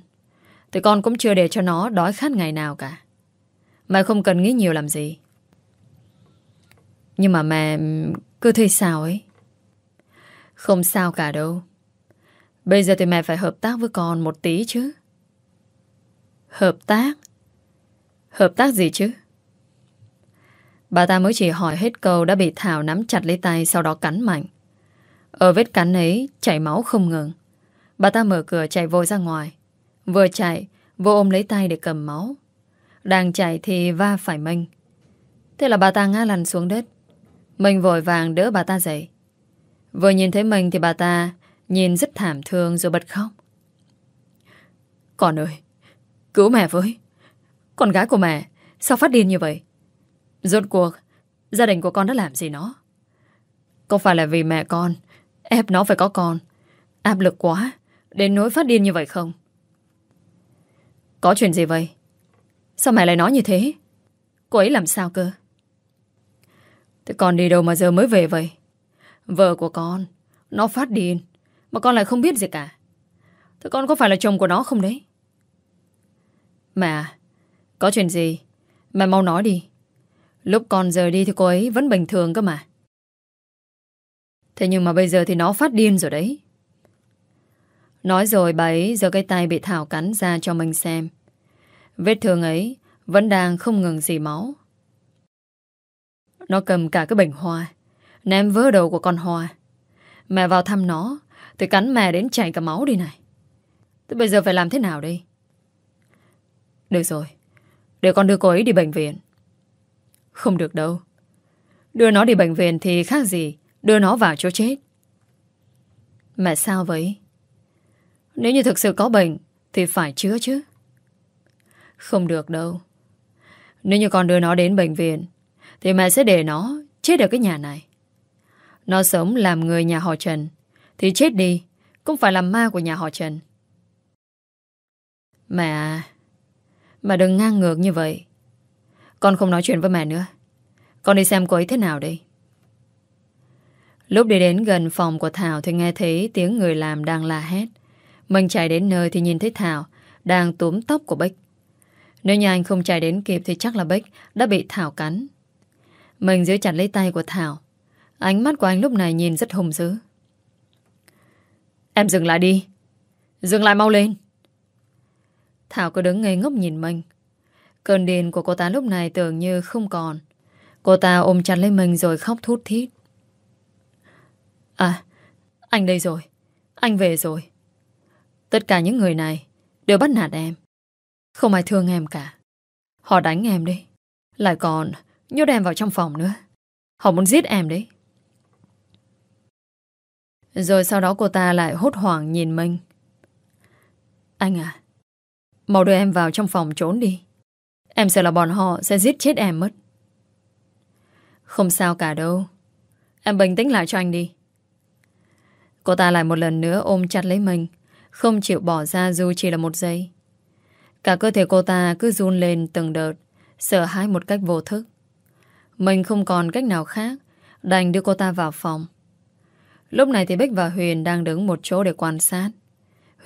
Thì con cũng chưa để cho nó đói khát ngày nào cả. Mẹ không cần nghĩ nhiều làm gì. Nhưng mà mẹ cứ thấy sao ấy? Không sao cả đâu. Bây giờ thì mẹ phải hợp tác với con một tí chứ. Hợp tác? Hợp tác gì chứ? Bà ta mới chỉ hỏi hết câu đã bị Thảo nắm chặt lấy tay, sau đó cắn mạnh. Ở vết cắn ấy chảy máu không ngừng. Bà ta mở cửa chạy vội ra ngoài. Vừa chạy, vô ôm lấy tay để cầm máu. Đang chạy thì va phải Minh. Thế là bà ta ngã lăn xuống đất. Minh vội vàng đỡ bà ta dậy. Vừa nhìn thấy mình thì bà ta nhìn rất thảm thương rồi bật khóc. Con ơi, cứu mẹ với. Con gái của mẹ, sao phát điên như vậy? Rốt cuộc, gia đình của con đã làm gì nó? Có phải là vì mẹ con ép nó phải có con áp lực quá đến nỗi phát điên như vậy không? Có chuyện gì vậy? Sao mẹ lại nói như thế? Cô ấy làm sao cơ? Thế con đi đâu mà giờ mới về vậy? Vợ của con, nó phát điên, mà con lại không biết gì cả. Thế con có phải là chồng của nó không đấy? Mẹ có chuyện gì? Mẹ mau nói đi. Lúc con rời đi thì cô ấy vẫn bình thường cơ mà. Thế nhưng mà bây giờ thì nó phát điên rồi đấy. Nói rồi bà ấy giơ cái tay bị Thảo cắn ra cho mình xem. Vết thương ấy vẫn đang không ngừng dì máu. Nó cầm cả cái bình hoa, ném vỡ đầu của con hoa. Mẹ vào thăm nó, thì cắn mẹ đến chảy cả máu đi này. Thế bây giờ phải làm thế nào đây? Được rồi, để con đưa cô ấy đi bệnh viện. Không được đâu. Đưa nó đi bệnh viện thì khác gì đưa nó vào chỗ chết. Mẹ sao vậy? Nếu như thực sự có bệnh, Thì phải chữa chứ. Không được đâu. Nếu như con đưa nó đến bệnh viện, Thì mẹ sẽ để nó chết ở cái nhà này. Nó sống làm người nhà họ Trần, Thì chết đi Cũng phải làm ma của nhà họ Trần. Mẹ à Mẹ đừng ngang ngược như vậy. Con không nói chuyện với mẹ nữa. Con đi xem cô ấy thế nào đây. Lúc đi đến gần phòng của Thảo Thì nghe thấy tiếng người làm đang la hét mình chạy đến nơi thì nhìn thấy Thảo đang túm tóc của Bích. Nếu như anh không chạy đến kịp thì chắc là Bích đã bị Thảo cắn. Mình giữ chặt lấy tay của Thảo. Ánh mắt của anh lúc này nhìn rất hùng dữ. Em dừng lại đi. Dừng lại mau lên. Thảo cứ đứng ngây ngốc nhìn mình. Cơn điên của cô ta lúc này tưởng như không còn. Cô ta ôm chặt lấy mình rồi khóc thút thít. À, anh đây rồi. Anh về rồi. Tất cả những người này đều bắt nạt em. Không ai thương em cả. Họ đánh em đi. Lại còn nhốt em vào trong phòng nữa. Họ muốn giết em đấy. Rồi sau đó cô ta lại hốt hoảng nhìn Minh. Anh à, mau đưa em vào trong phòng trốn đi. Em sợ là bọn họ sẽ giết chết em mất. Không sao cả đâu. Em bình tĩnh lại cho anh đi. Cô ta lại một lần nữa ôm chặt lấy mình, không chịu bỏ ra dù chỉ là một giây. Cả cơ thể cô ta cứ run lên từng đợt, Sợ hãi một cách vô thức. Mình không còn cách nào khác, Đành đưa cô ta vào phòng. Lúc này thì Bích và Huyền đang đứng một chỗ để quan sát.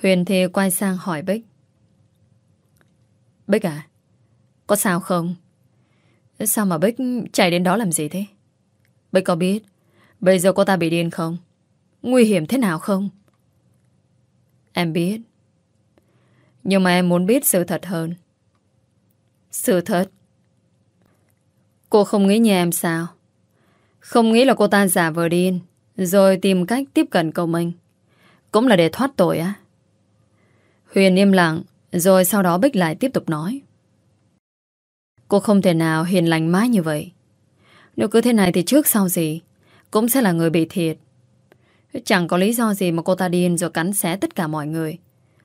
Huyền thì quay sang hỏi Bích. Bích à Có sao không? Sao mà Bích chạy đến đó làm gì thế? Bích có biết, Bây giờ cô ta bị điên không? Nguy hiểm thế nào không Em biết. Nhưng mà em muốn biết sự thật hơn. Sự thật? Cô không nghĩ như em sao? Không nghĩ là cô ta giả vờ điên, rồi tìm cách tiếp cận cậu mình. Cũng là để thoát tội á. Huyền im lặng, rồi sau đó Bích lại tiếp tục nói. Cô không thể nào hiền lành mãi như vậy. Nếu cứ thế này thì trước sau gì, cũng sẽ là người bị thiệt. Chẳng có lý do gì mà cô ta điên rồi cắn xé tất cả mọi người.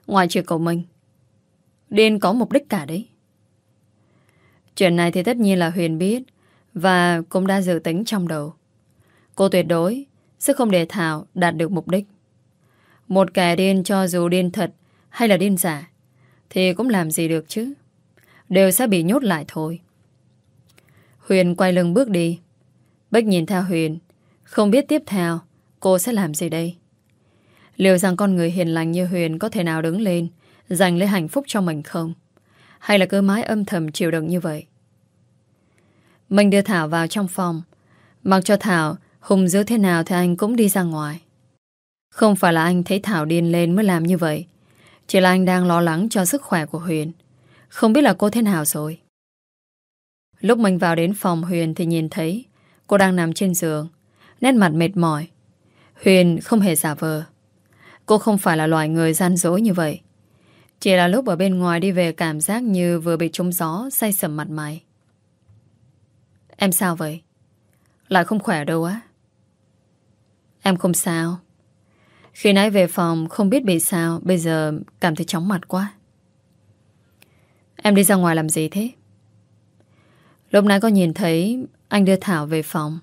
Ngoài trừ cậu Minh. Điên có mục đích cả đấy. Chuyện này thì tất nhiên là Huyền biết và cũng đã dự tính trong đầu. Cô tuyệt đối sẽ không để Thảo đạt được mục đích. Một kẻ điên cho dù điên thật hay là điên giả thì cũng làm gì được chứ. Đều sẽ bị nhốt lại thôi. Huyền quay lưng bước đi. Bách nhìn theo Huyền, không biết tiếp theo cô sẽ làm gì đây. Liệu rằng con người hiền lành như Huyền có thể nào đứng lên, giành lấy hạnh phúc cho mình không? Hay là cứ mãi âm thầm chịu đựng như vậy? Mình đưa Thảo vào trong phòng Mặc cho Thảo hùng dữ thế nào Thì anh cũng đi ra ngoài Không phải là anh thấy Thảo điên lên mới làm như vậy Chỉ là anh đang lo lắng cho sức khỏe của Huyền Không biết là cô thế nào rồi Lúc mình vào đến phòng Huyền Thì nhìn thấy Cô đang nằm trên giường, Nét mặt mệt mỏi Huyền không hề giả vờ Cô không phải là loại người gian dối như vậy Chỉ là lúc ở bên ngoài đi về cảm giác như vừa bị trúng gió say sầm mặt mày. Em sao vậy? Lại không khỏe đâu á. Em không sao. Khi nãy về phòng không biết bị sao, bây giờ cảm thấy chóng mặt quá. Em đi ra ngoài làm gì thế? Lúc nãy có nhìn thấy anh đưa Thảo về phòng.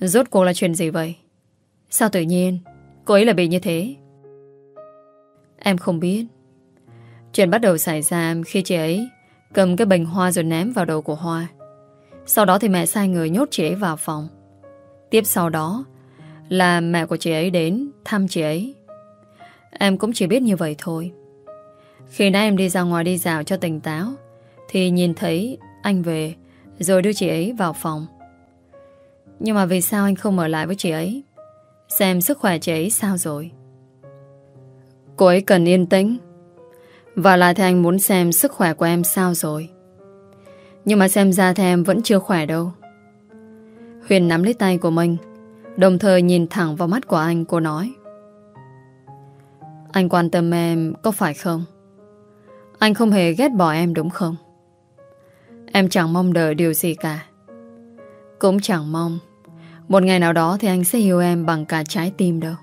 Rốt cuộc là chuyện gì vậy? Sao tự nhiên cô ấy là bị như thế? Em không biết. Chuyện bắt đầu xảy ra khi chị ấy cầm cái bình hoa rồi ném vào đầu của Hoa. Sau đó thì mẹ sai người nhốt chị ấy vào phòng Tiếp sau đó Là mẹ của chị ấy đến Thăm chị ấy Em cũng chỉ biết như vậy thôi Khi nãy em đi ra ngoài đi dạo cho tỉnh táo, Thì nhìn thấy anh về Rồi đưa chị ấy vào phòng Nhưng mà vì sao anh không ở lại với chị ấy Xem sức khỏe chị ấy sao rồi. Cô ấy cần yên tĩnh. Và lại thì anh muốn xem sức khỏe của em sao rồi. Nhưng mà xem ra thì em vẫn chưa khỏe đâu. Huyền nắm lấy tay của mình, Đồng thời nhìn thẳng vào mắt của anh, Cô nói. Anh quan tâm em có phải không? Anh không hề ghét bỏ em đúng không? Em chẳng mong đợi điều gì cả. Cũng chẳng mong một ngày nào đó thì anh sẽ yêu em Bằng cả trái tim đâu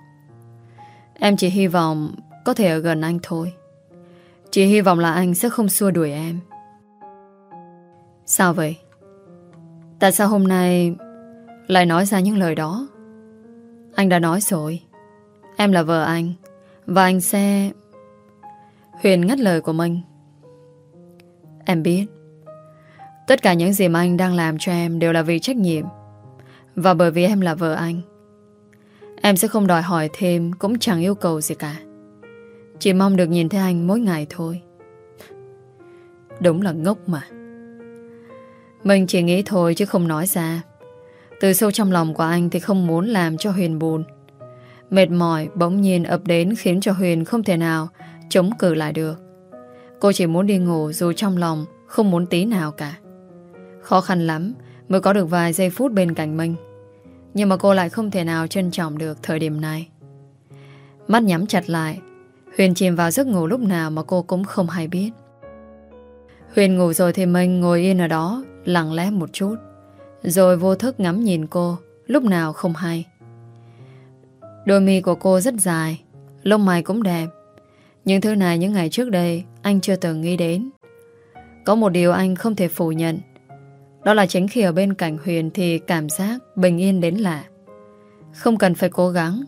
Em chỉ hy vọng Có thể ở gần anh thôi Chỉ hy vọng là anh sẽ không xua đuổi em Sao vậy? Tại sao hôm nay lại nói ra những lời đó? Anh đã nói rồi. Em là vợ anh. Và anh sẽ... Huyền ngắt lời của mình. Em biết. Tất cả những gì mà anh đang làm cho em đều là vì trách nhiệm. Và bởi vì em là vợ anh. Em sẽ không đòi hỏi thêm, cũng chẳng yêu cầu gì cả. Chỉ mong được nhìn thấy anh mỗi ngày thôi. Đúng là ngốc mà. Mình chỉ nghĩ thôi chứ không nói ra Từ sâu trong lòng của anh Thì không muốn làm cho Huyền buồn Mệt mỏi bỗng nhiên ập đến Khiến cho Huyền không thể nào Chống cự lại được Cô chỉ muốn đi ngủ dù trong lòng Không muốn tí nào cả Khó khăn lắm mới có được vài giây phút bên cạnh mình nhưng mà cô lại không thể nào trân trọng được thời điểm này. Mắt nhắm chặt lại, Huyền chìm vào giấc ngủ lúc nào mà cô cũng không hay biết. Huyền ngủ rồi thì mình ngồi yên ở đó, Lặng lẽ một chút, Rồi vô thức ngắm nhìn cô, Lúc nào không hay. Đôi mi của cô rất dài, Lông mày cũng đẹp Những thứ này những ngày trước đây Anh chưa từng nghĩ đến. Có một điều anh không thể phủ nhận đó là chính khi ở bên cạnh Huyền Thì cảm giác bình yên đến lạ. Không cần phải cố gắng,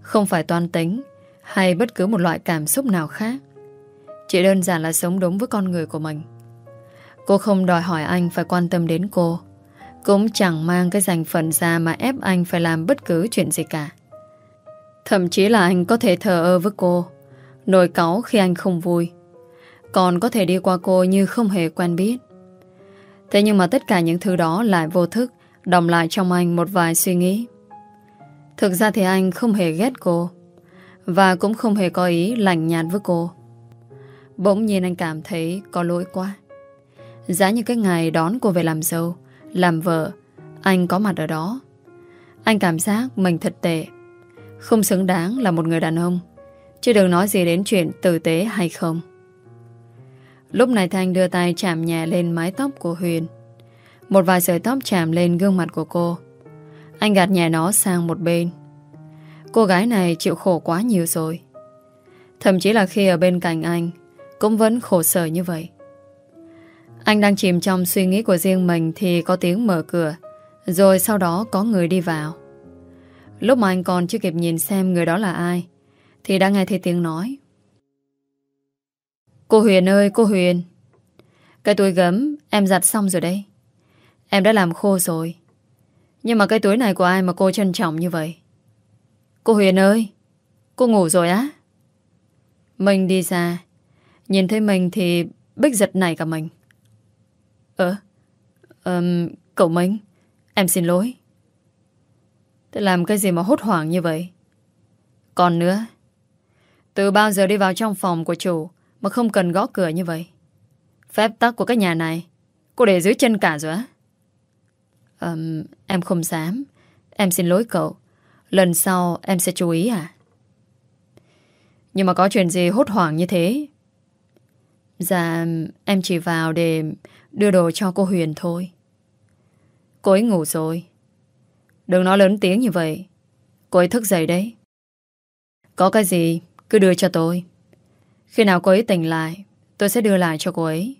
Không phải toan tính Hay bất cứ một loại cảm xúc nào khác. Chỉ đơn giản là sống đúng với con người của mình. Cô không đòi hỏi anh phải quan tâm đến cô, Cũng chẳng mang cái danh phần ra Mà ép anh phải làm bất cứ chuyện gì cả. Thậm chí là anh có thể thờ ơ với cô, Nổi cáu khi anh không vui. Còn có thể đi qua cô như không hề quen biết. Thế nhưng mà tất cả những thứ đó lại vô thức Đồng lại trong anh một vài suy nghĩ. Thực ra thì anh không hề ghét cô, Và cũng không hề có ý lạnh nhạt với cô. Bỗng nhiên anh cảm thấy có lỗi quá. Giá như cái ngày đón cô về làm dâu, Làm vợ, Anh có mặt ở đó. Anh cảm giác mình thật tệ, Không xứng đáng là một người đàn ông. Chứ đừng nói gì đến chuyện tử tế hay không. Lúc này Thanh đưa tay chạm nhẹ lên mái tóc của Huyền. Một vài sợi tóc chạm lên gương mặt của cô. Anh gạt nhẹ nó sang một bên. Cô gái này chịu khổ quá nhiều rồi. Thậm chí là khi ở bên cạnh anh, Cũng vẫn khổ sở như vậy. Anh đang chìm trong suy nghĩ của riêng mình Thì có tiếng mở cửa, Rồi sau đó có người đi vào. Lúc mà anh còn chưa kịp nhìn xem người đó là ai, Thì đã nghe thấy tiếng nói. Cô Huyền ơi cô Huyền. Cái túi gấm em giặt xong rồi đây Em đã làm khô rồi. Nhưng mà cái túi này của ai mà cô trân trọng như vậy? Cô Huyền ơi Cô ngủ rồi á? Mình đi ra. Nhìn thấy mình thì Bích giật này cả mình. Ờ um, Cậu Minh Em xin lỗi. Thế làm cái gì mà hốt hoảng như vậy? Còn nữa Từ bao giờ đi vào trong phòng của chủ mà không cần gõ cửa như vậy. Phép tắc của cái nhà này Cô để dưới chân cả rồi á. Um, Em không dám. Em xin lỗi cậu. Lần sau em sẽ chú ý à? Nhưng mà có chuyện gì hốt hoảng như thế? Dạ Em chỉ vào để Đưa đồ cho cô Huyền thôi. Cô ấy ngủ rồi. Đừng nói lớn tiếng như vậy. Cô ấy thức dậy đấy. Có cái gì cứ đưa cho tôi. Khi nào cô ấy tỉnh lại, Tôi sẽ đưa lại cho cô ấy.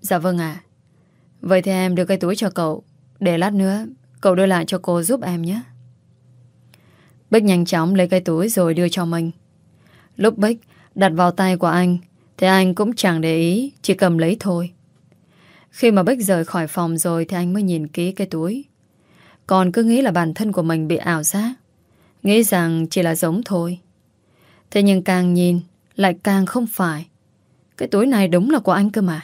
Dạ vâng ạ. Vậy thì em đưa cái túi cho cậu. Để lát nữa, Cậu đưa lại cho cô giúp em nhé. Bích nhanh chóng lấy cái túi rồi đưa cho mình Lúc Bích đặt vào tay của anh, Thì anh cũng chẳng để ý, Chỉ cầm lấy thôi. Khi mà Bích rời khỏi phòng rồi Thì anh mới nhìn kỹ cái túi. Còn cứ nghĩ là bản thân của mình bị ảo giác. Nghĩ rằng chỉ là giống thôi. Thế nhưng càng nhìn lại càng không phải. Cái túi này đúng là của anh cơ mà.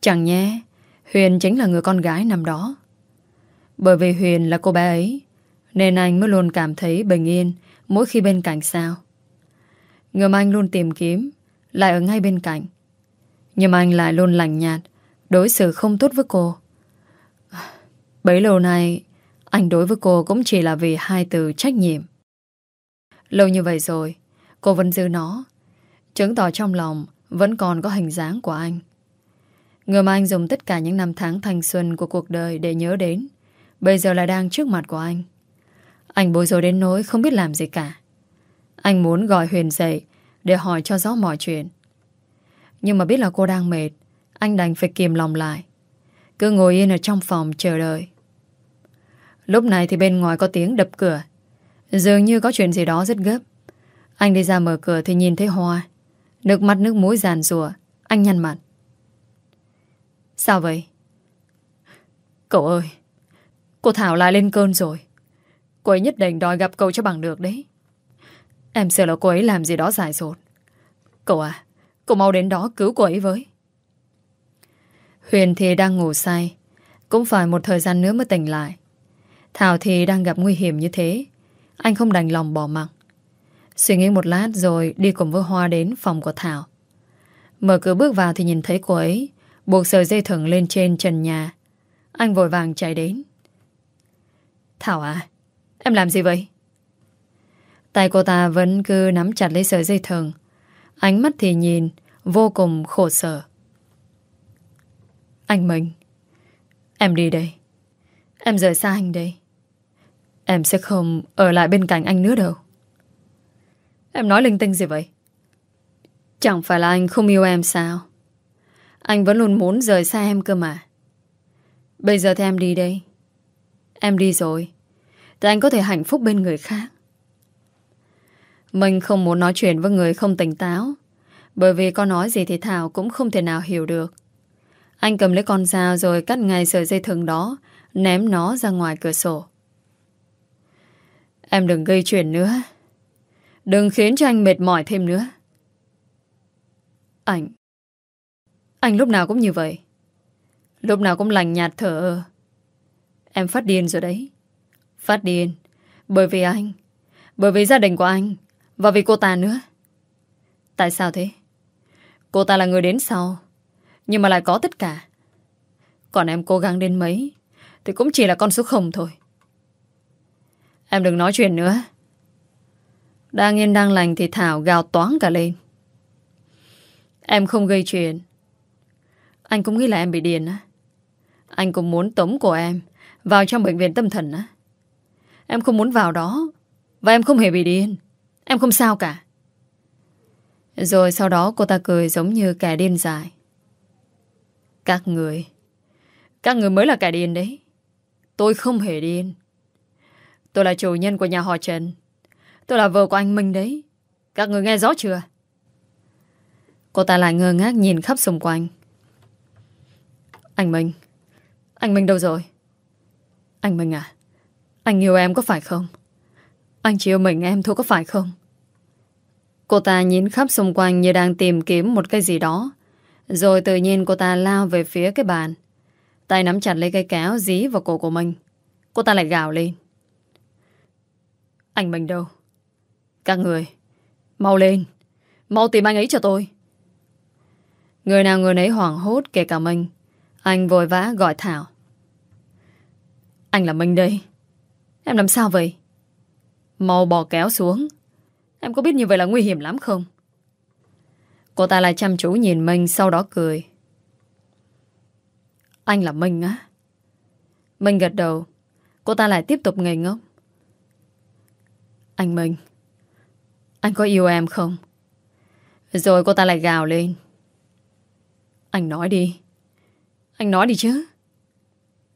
Chẳng nhé Huyền chính là người con gái nằm đó. Bởi vì Huyền là cô bé ấy, Nên anh mới luôn cảm thấy bình yên Mỗi khi bên cạnh sao. Người mà anh luôn tìm kiếm, Lại ở ngay bên cạnh. Nhưng mà anh lại luôn lành nhạt Đối xử không tốt với cô. Bấy lâu nay, Anh đối với cô cũng chỉ là vì Hai từ trách nhiệm. Lâu như vậy rồi, Cô vẫn giữ nó Chứng tỏ trong lòng Vẫn còn có hình dáng của anh. Người mà anh dùng tất cả những năm tháng thanh xuân của cuộc đời để nhớ đến, Bây giờ là đang trước mặt của anh. Anh bối rối đến nỗi không biết làm gì cả. Anh muốn gọi Huyền dậy Để hỏi cho rõ mọi chuyện. Nhưng mà biết là cô đang mệt, Anh đành phải kìm lòng lại. Cứ ngồi yên ở trong phòng chờ đợi. Lúc này thì bên ngoài có tiếng đập cửa. Dường như có chuyện gì đó rất gấp. Anh đi ra mở cửa thì nhìn thấy Hoa. Nước mắt nước mũi giàn rùa. Anh nhăn mặt. Sao vậy? Cậu ơi, Cô Thảo lại lên cơn rồi. Cô ấy nhất định đòi gặp cậu cho bằng được đấy. Em sợ là cô ấy làm gì đó dài dột. Cậu à Cậu mau đến đó cứu cô ấy với. Huyền thì đang ngủ say. Cũng phải một thời gian nữa mới tỉnh lại. Thảo thì đang gặp nguy hiểm như thế. Anh không đành lòng bỏ mặc. Suy nghĩ một lát rồi đi cùng với Hoa đến phòng của Thảo. Mở cửa bước vào thì nhìn thấy cô ấy, Buộc sợi dây thừng lên trên trần nhà. Anh vội vàng chạy đến. Thảo à Em làm gì vậy? Tay cô ta vẫn cứ nắm chặt lấy sợi dây thừng. Ánh mắt thì nhìn, Vô cùng khổ sở. Anh Minh, Em đi đây. Em rời xa anh đây. Em sẽ không ở lại bên cạnh anh nữa đâu. Em nói linh tinh gì vậy? Chẳng phải là anh không yêu em sao? Anh vẫn luôn muốn rời xa em cơ mà. Bây giờ thì em đi đây. Em đi rồi, Thì anh có thể hạnh phúc bên người khác. Mình không muốn nói chuyện với người không tỉnh táo, Bởi vì có nói gì thì Thảo cũng không thể nào hiểu được. Anh cầm lấy con dao rồi cắt ngay sợi dây thừng đó, Ném nó ra ngoài cửa sổ. Em đừng gây chuyện nữa. Đừng khiến cho anh mệt mỏi thêm nữa. Anh. Anh lúc nào cũng như vậy. Lúc nào cũng lành nhạt thở ơ. Em phát điên rồi đấy. Phát điên. Bởi vì anh. Bởi vì gia đình của anh. Và vì cô ta nữa. Tại sao thế? Cô ta là người đến sau. Nhưng mà lại có tất cả. Còn em cố gắng đến mấy, Thì cũng chỉ là con số không thôi. Em đừng nói chuyện nữa. Đang yên đang lành thì Thảo gào toán cả lên. Em không gây chuyện. Anh cũng nghĩ là em bị điên á. Anh cũng muốn tống của em Vào trong bệnh viện tâm thần á. Em không muốn vào đó Và em không hề bị điên. Em không sao cả. Rồi sau đó cô ta cười giống như kẻ điên dài Các người Các người mới là kẻ điên đấy. Tôi không hề điên. Tôi là chủ nhân của nhà họ Trần. Tôi là vợ của anh Minh đấy. Các người nghe rõ chưa? Cô ta lại ngơ ngác nhìn khắp xung quanh. Anh Minh Anh Minh đâu rồi? Anh Minh à Anh yêu em có phải không? Anh chỉ yêu mình em thôi có phải không? Cô ta nhìn khắp xung quanh như đang tìm kiếm một cái gì đó. Rồi tự nhiên cô ta lao về phía cái bàn. Tay nắm chặt lấy cây kéo dí vào cổ của mình. Cô ta lại gào lên. Anh Minh đâu? Các người, Mau lên. Mau tìm anh ấy cho tôi. Người nào người nấy hoảng hốt kể cả mình. Anh vội vã gọi Thảo. Anh là Minh đây. Em làm sao vậy? Mau bỏ kéo xuống. Em có biết như vậy là nguy hiểm lắm không? Cô ta lại chăm chú nhìn Minh Sau đó cười. Anh là Minh á? Minh gật đầu. Cô ta lại tiếp tục ngây ngốc. Anh Minh anh có yêu em không Rồi cô ta lại gào lên anh nói đi. Anh nói đi chứ.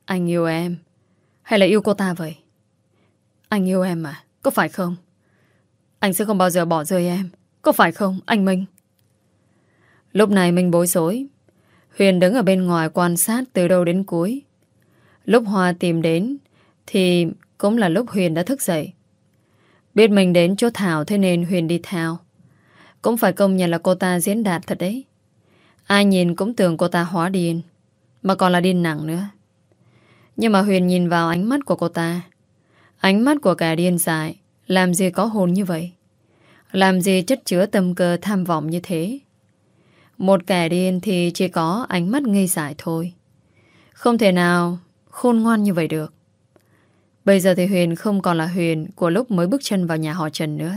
Anh yêu em. Hay là yêu cô ta vậy? Anh yêu em mà. Có phải không? Anh sẽ không bao giờ bỏ rơi em. Có phải không, anh Minh? Lúc này Minh bối rối. Huyền đứng ở bên ngoài quan sát từ đầu đến cuối. Lúc Hoa tìm đến thì cũng là lúc Huyền đã thức dậy. Biết mình đến chỗ Thảo thế nên Huyền đi theo. Cũng phải công nhận là cô ta diễn đạt thật đấy. Ai nhìn cũng tưởng cô ta hóa điên, Mà còn là điên nặng nữa. Nhưng mà Huyền nhìn vào ánh mắt của cô ta. Ánh mắt của kẻ điên dại, Làm gì có hồn như vậy? Làm gì chất chứa tâm cơ tham vọng như thế? Một kẻ điên thì chỉ có ánh mắt ngây dại thôi. Không thể nào khôn ngoan như vậy được. Bây giờ thì Huyền không còn là Huyền Của lúc mới bước chân vào nhà họ Trần nữa.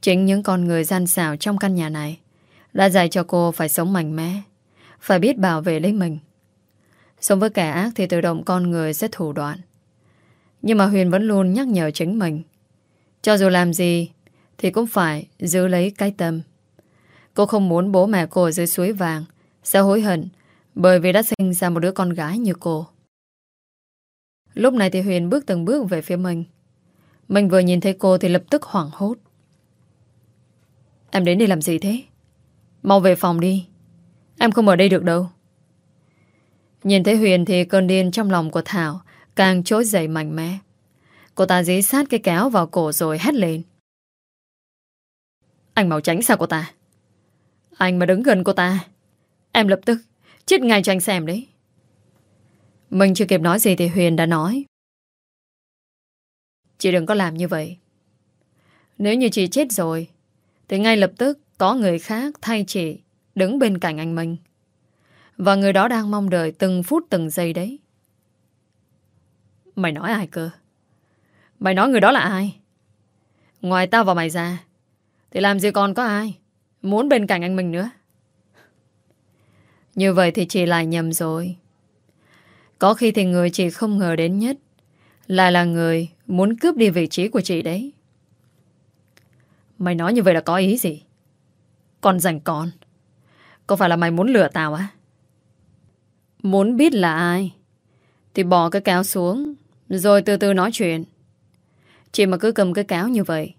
Chính những con người gian xảo trong căn nhà này đã dạy cho cô phải sống mạnh mẽ, Phải biết bảo vệ lấy mình. Sống với kẻ ác thì tự động con người sẽ thủ đoạn. Nhưng mà Huyền vẫn luôn nhắc nhở chính mình. Cho dù làm gì Thì cũng phải giữ lấy cái tâm. Cô không muốn bố mẹ cô dưới suối vàng Sẽ hối hận Bởi vì đã sinh ra một đứa con gái như cô. Lúc này thì Huyền bước từng bước về phía mình. Mình vừa nhìn thấy cô thì lập tức hoảng hốt. Em đến đây làm gì thế? Mau về phòng đi. Em không ở đây được đâu. Nhìn thấy Huyền thì cơn điên trong lòng của Thảo Càng trỗi dậy mạnh mẽ. Cô ta dí sát cái kéo vào cổ rồi hét lên. Anh mau tránh xa cô ta. Anh mà đứng gần cô ta, Em lập tức Chết ngay cho anh xem đấy. Mình chưa kịp nói gì thì Huyền đã nói. Chị đừng có làm như vậy. Nếu như chị chết rồi, Thì ngay lập tức có người khác thay chị Đứng bên cạnh anh Minh. Và người đó đang mong đợi từng phút từng giây đấy. Mày nói ai cơ? Mày nói người đó là ai? Ngoài tao và mày ra, Thì làm gì còn có ai Muốn bên cạnh anh mình nữa? Như vậy thì chị lại nhầm rồi. Có khi thì người chị không ngờ đến nhất Lại là người Muốn cướp đi vị trí của chị đấy. Mày nói như vậy là có ý gì? Con dành con. Có phải là mày muốn lừa tao á? Muốn biết là ai? Thì bỏ cái cáo xuống, Rồi từ từ nói chuyện. Chị mà cứ cầm cái cáo như vậy,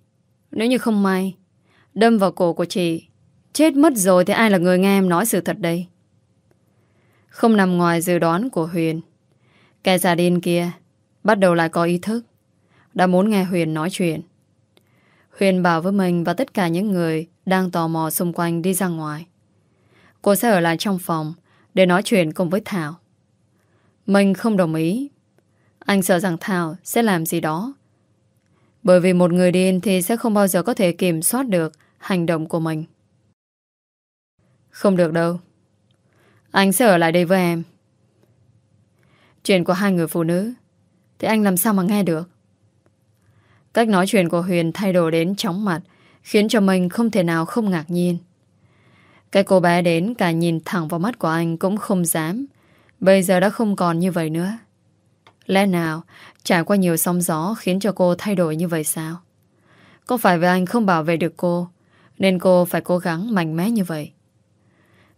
Nếu như không may, Đâm vào cổ của chị, Chết mất rồi thì ai là người nghe em nói sự thật đây? Không nằm ngoài dự đoán của Huyền. Kẻ giả điên kia Bắt đầu lại có ý thức, Đã muốn nghe Huyền nói chuyện Huyền bảo với mình và tất cả những người đang tò mò xung quanh đi ra ngoài. Cô sẽ ở lại trong phòng để nói chuyện cùng với Thảo. Mình không đồng ý. Anh sợ rằng Thảo sẽ làm gì đó. Bởi vì một người điên thì sẽ không bao giờ có thể kiểm soát được hành động của mình. Không được đâu. Anh sẽ ở lại đây với em. Chuyện của hai người phụ nữ. Thì anh làm sao mà nghe được? Cách nói chuyện của Huyền thay đổi đến chóng mặt, Khiến cho mình không thể nào không ngạc nhiên. Cái cô bé đến cả nhìn thẳng vào mắt của anh cũng không dám. Bây giờ đã không còn như vậy nữa. Lẽ nào Trải qua nhiều sóng gió Khiến cho cô thay đổi như vậy sao? Có phải vì anh không bảo vệ được cô, Nên cô phải cố gắng mạnh mẽ như vậy?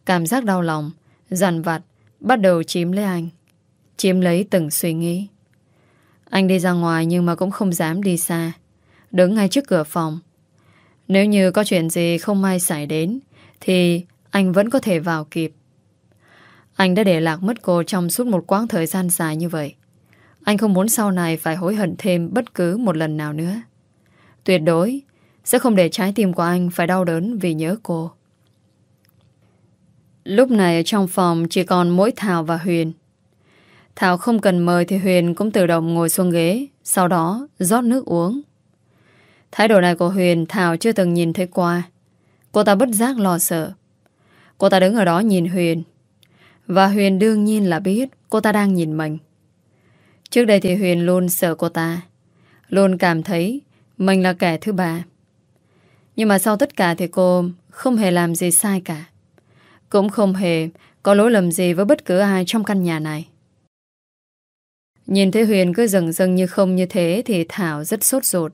Cảm giác đau lòng, Dằn vặt Bắt đầu chiếm lấy anh. Chiếm lấy từng suy nghĩ. Anh đi ra ngoài nhưng mà cũng không dám đi xa. Đứng ngay trước cửa phòng. Nếu như có chuyện gì không may xảy đến, Thì anh vẫn có thể vào kịp. Anh đã để lạc mất cô trong suốt một quãng thời gian dài như vậy. Anh không muốn sau này phải hối hận thêm bất cứ một lần nào nữa. Tuyệt đối Sẽ không để trái tim của anh phải đau đớn vì nhớ cô. Lúc này trong phòng chỉ còn mỗi Thảo và Huyền. Thảo không cần mời thì Huyền cũng tự động ngồi xuống ghế, Sau đó rót nước uống. Thái độ này của Huyền, Thảo chưa từng nhìn thấy qua. Cô ta bất giác lo sợ. Cô ta đứng ở đó nhìn Huyền. Và Huyền đương nhiên là biết Cô ta đang nhìn mình. Trước đây thì Huyền luôn sợ cô ta, Luôn cảm thấy Mình là kẻ thứ ba. Nhưng mà sau tất cả thì cô Không hề làm gì sai cả. Cũng không hề Có lỗi lầm gì với bất cứ ai trong căn nhà này. Nhìn thấy Huyền cứ dần dần như không như thế Thì Thảo rất sốt ruột.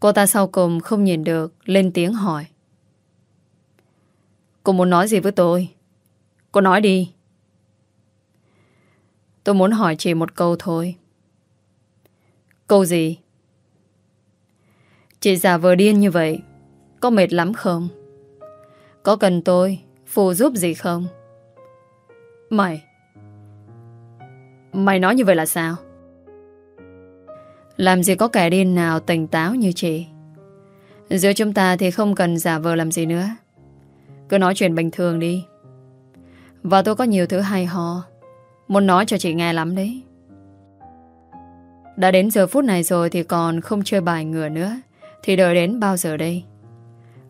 Cô ta sau cùng không nhìn được, Lên tiếng hỏi. Cô muốn nói gì với tôi? Cô nói đi. Tôi muốn hỏi chỉ một câu thôi. Câu gì? Chị giả vờ điên như vậy, Có mệt lắm không? Có cần tôi Phụ giúp gì không? Mày Mày nói như vậy là sao? Làm gì có kẻ điên nào tỉnh táo như chị. Giữa chúng ta thì không cần giả vờ làm gì nữa. Cứ nói chuyện bình thường đi. Và tôi có nhiều thứ hay ho. Muốn nói cho chị nghe lắm đấy. Đã đến giờ phút này rồi Thì còn không chơi bài ngửa nữa. Thì đợi đến bao giờ đây?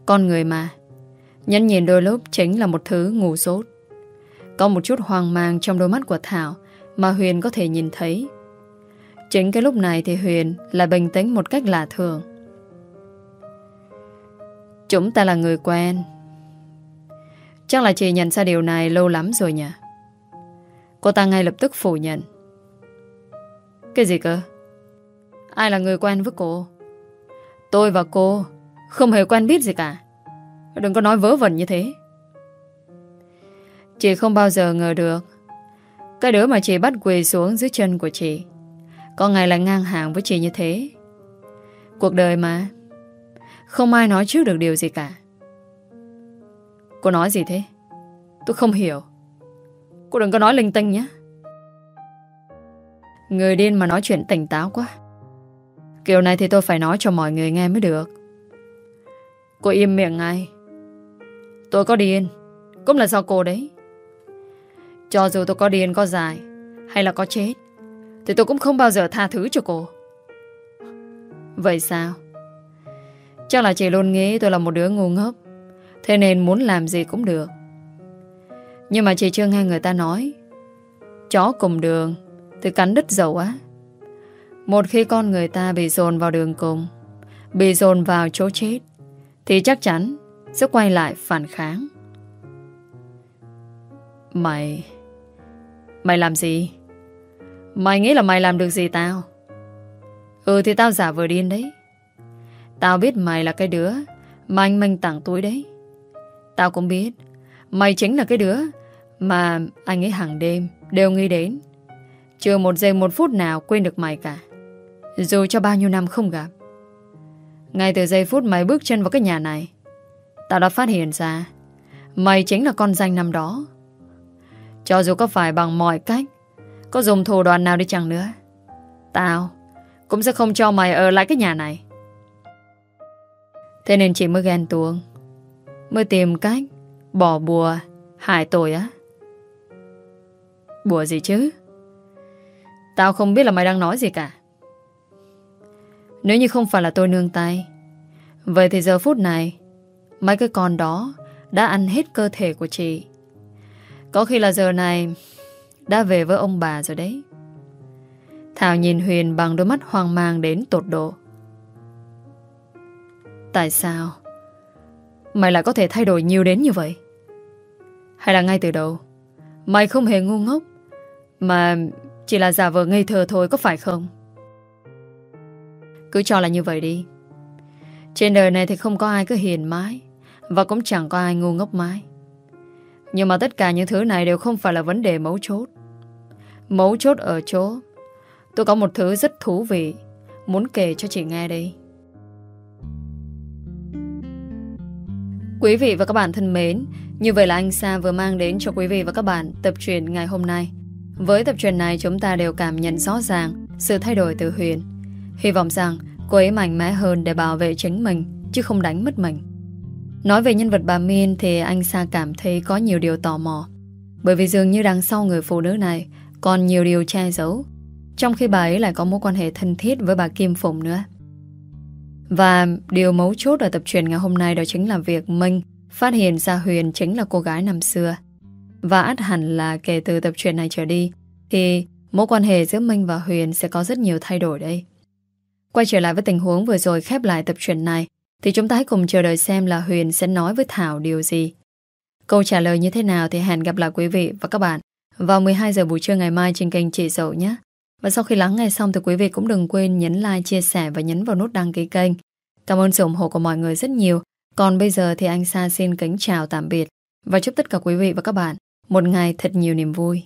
Con người mà. Nhẫn nhìn đôi lúc chính là một thứ ngủ sốt Có một chút hoang mang trong đôi mắt của Thảo mà Huyền có thể nhìn thấy. Chính cái lúc này thì Huyền Là bình tĩnh một cách lạ thường. Chúng ta là người quen. Chắc là chị nhận ra điều này lâu lắm rồi nhỉ? Cô ta ngay lập tức phủ nhận. Cái gì cơ? Ai là người quen với cô? Tôi và cô Không hề quen biết gì cả. Đừng có nói vớ vẩn như thế. Chị không bao giờ ngờ được cái đứa mà chị bắt quỳ xuống dưới chân của chị. Có ngày là ngang hàng với chị như thế. Cuộc đời mà. Không ai nói trước được điều gì cả. Cô nói gì thế? Tôi không hiểu. Cô đừng có nói linh tinh nhé. Người điên mà nói chuyện tỉnh táo quá. Kiểu này thì tôi phải nói cho mọi người nghe mới được. Cô im miệng ngay. Tôi có điên. Cũng là do cô đấy. Cho dù tôi có điên có dài Hay là có chết, Thì tôi cũng không bao giờ tha thứ cho cô. Vậy sao? Chắc là chị luôn nghĩ tôi là một đứa ngu ngốc, Thế nên muốn làm gì cũng được. Nhưng mà chị chưa nghe người ta nói, Chó cùng đường Thì cắn đứt dầu á. Một khi con người ta bị dồn vào đường cùng, Bị dồn vào chỗ chết, Thì chắc chắn Sẽ quay lại phản kháng. Mày Mày làm gì? Mày nghĩ là mày làm được gì tao? Ừ thì tao giả vờ điên đấy. Tao biết mày là cái đứa Mà anh Minh tặng túi đấy. Tao cũng biết, Mày chính là cái đứa Mà anh ấy hàng đêm đều nghĩ đến. Chưa một giây, một phút nào quên được mày cả. Dù cho bao nhiêu năm không gặp, Ngay từ giây phút mày bước chân vào cái nhà này, Tao đã phát hiện ra Mày chính là con danh năm đó. Cho dù có phải bằng mọi cách, Có dùng thủ đoạn nào đi chăng nữa, Tao Cũng sẽ không cho mày ở lại cái nhà này. Thế nên chị mới ghen tuông, Mới tìm cách Bỏ bùa Hại tội á. Bùa gì chứ? Tao không biết là mày đang nói gì cả. Nếu như không phải là tôi nương tay, Vậy thì giờ phút này, Mấy cái con đó Đã ăn hết cơ thể của chị. Có khi là giờ này Đã về với ông bà rồi đấy. Thảo nhìn Huyền bằng đôi mắt hoang mang đến tột độ. Tại sao? Mày lại có thể thay đổi nhiều đến như vậy? Hay là ngay từ đầu, Mày không hề ngu ngốc, Mà chỉ là giả vờ ngây thơ thôi có phải không? Cứ cho là như vậy đi. Trên đời này thì không có ai cứ hiền mãi Và cũng chẳng có ai ngu ngốc mãi. Nhưng mà tất cả những thứ này đều không phải là vấn đề mấu chốt. Mấu chốt ở chỗ tôi có một thứ rất thú vị muốn kể cho chị nghe đây. Quý vị và các bạn thân mến, như vậy là anh Sa vừa mang đến cho quý vị và các bạn tập truyền ngày hôm nay. Với tập truyền này chúng ta đều cảm nhận rõ ràng sự thay đổi từ Huyền. Hy vọng rằng cô ấy mạnh mẽ hơn để bảo vệ chính mình, chứ không đánh mất mình. Nói về nhân vật bà Min thì anh Sa cảm thấy có nhiều điều tò mò. Bởi vì dường như đằng sau người phụ nữ này còn nhiều điều che giấu. Trong khi bà ấy lại có mối quan hệ thân thiết với bà Kim Phụng nữa. Và điều mấu chốt ở tập truyền ngày hôm nay đó chính là việc Minh phát hiện ra Huyền chính là cô gái năm xưa. Và át hẳn là kể từ tập truyền này trở đi, thì mối quan hệ giữa Minh và Huyền sẽ có rất nhiều thay đổi đây. Quay trở lại với tình huống vừa rồi khép lại tập truyền này thì chúng ta hãy cùng chờ đợi xem là Huyền sẽ nói với Thảo điều gì. Câu trả lời như thế nào thì hẹn gặp lại quý vị và các bạn vào 12 giờ buổi trưa ngày mai trên kênh Chị Dậu nhé. Và sau khi lắng nghe xong thì quý vị cũng đừng quên nhấn like, chia sẻ và nhấn vào nút đăng ký kênh. Cảm ơn sự ủng hộ của mọi người rất nhiều. Còn bây giờ thì anh Sa xin kính chào tạm biệt và chúc tất cả quý vị và các bạn một ngày thật nhiều niềm vui.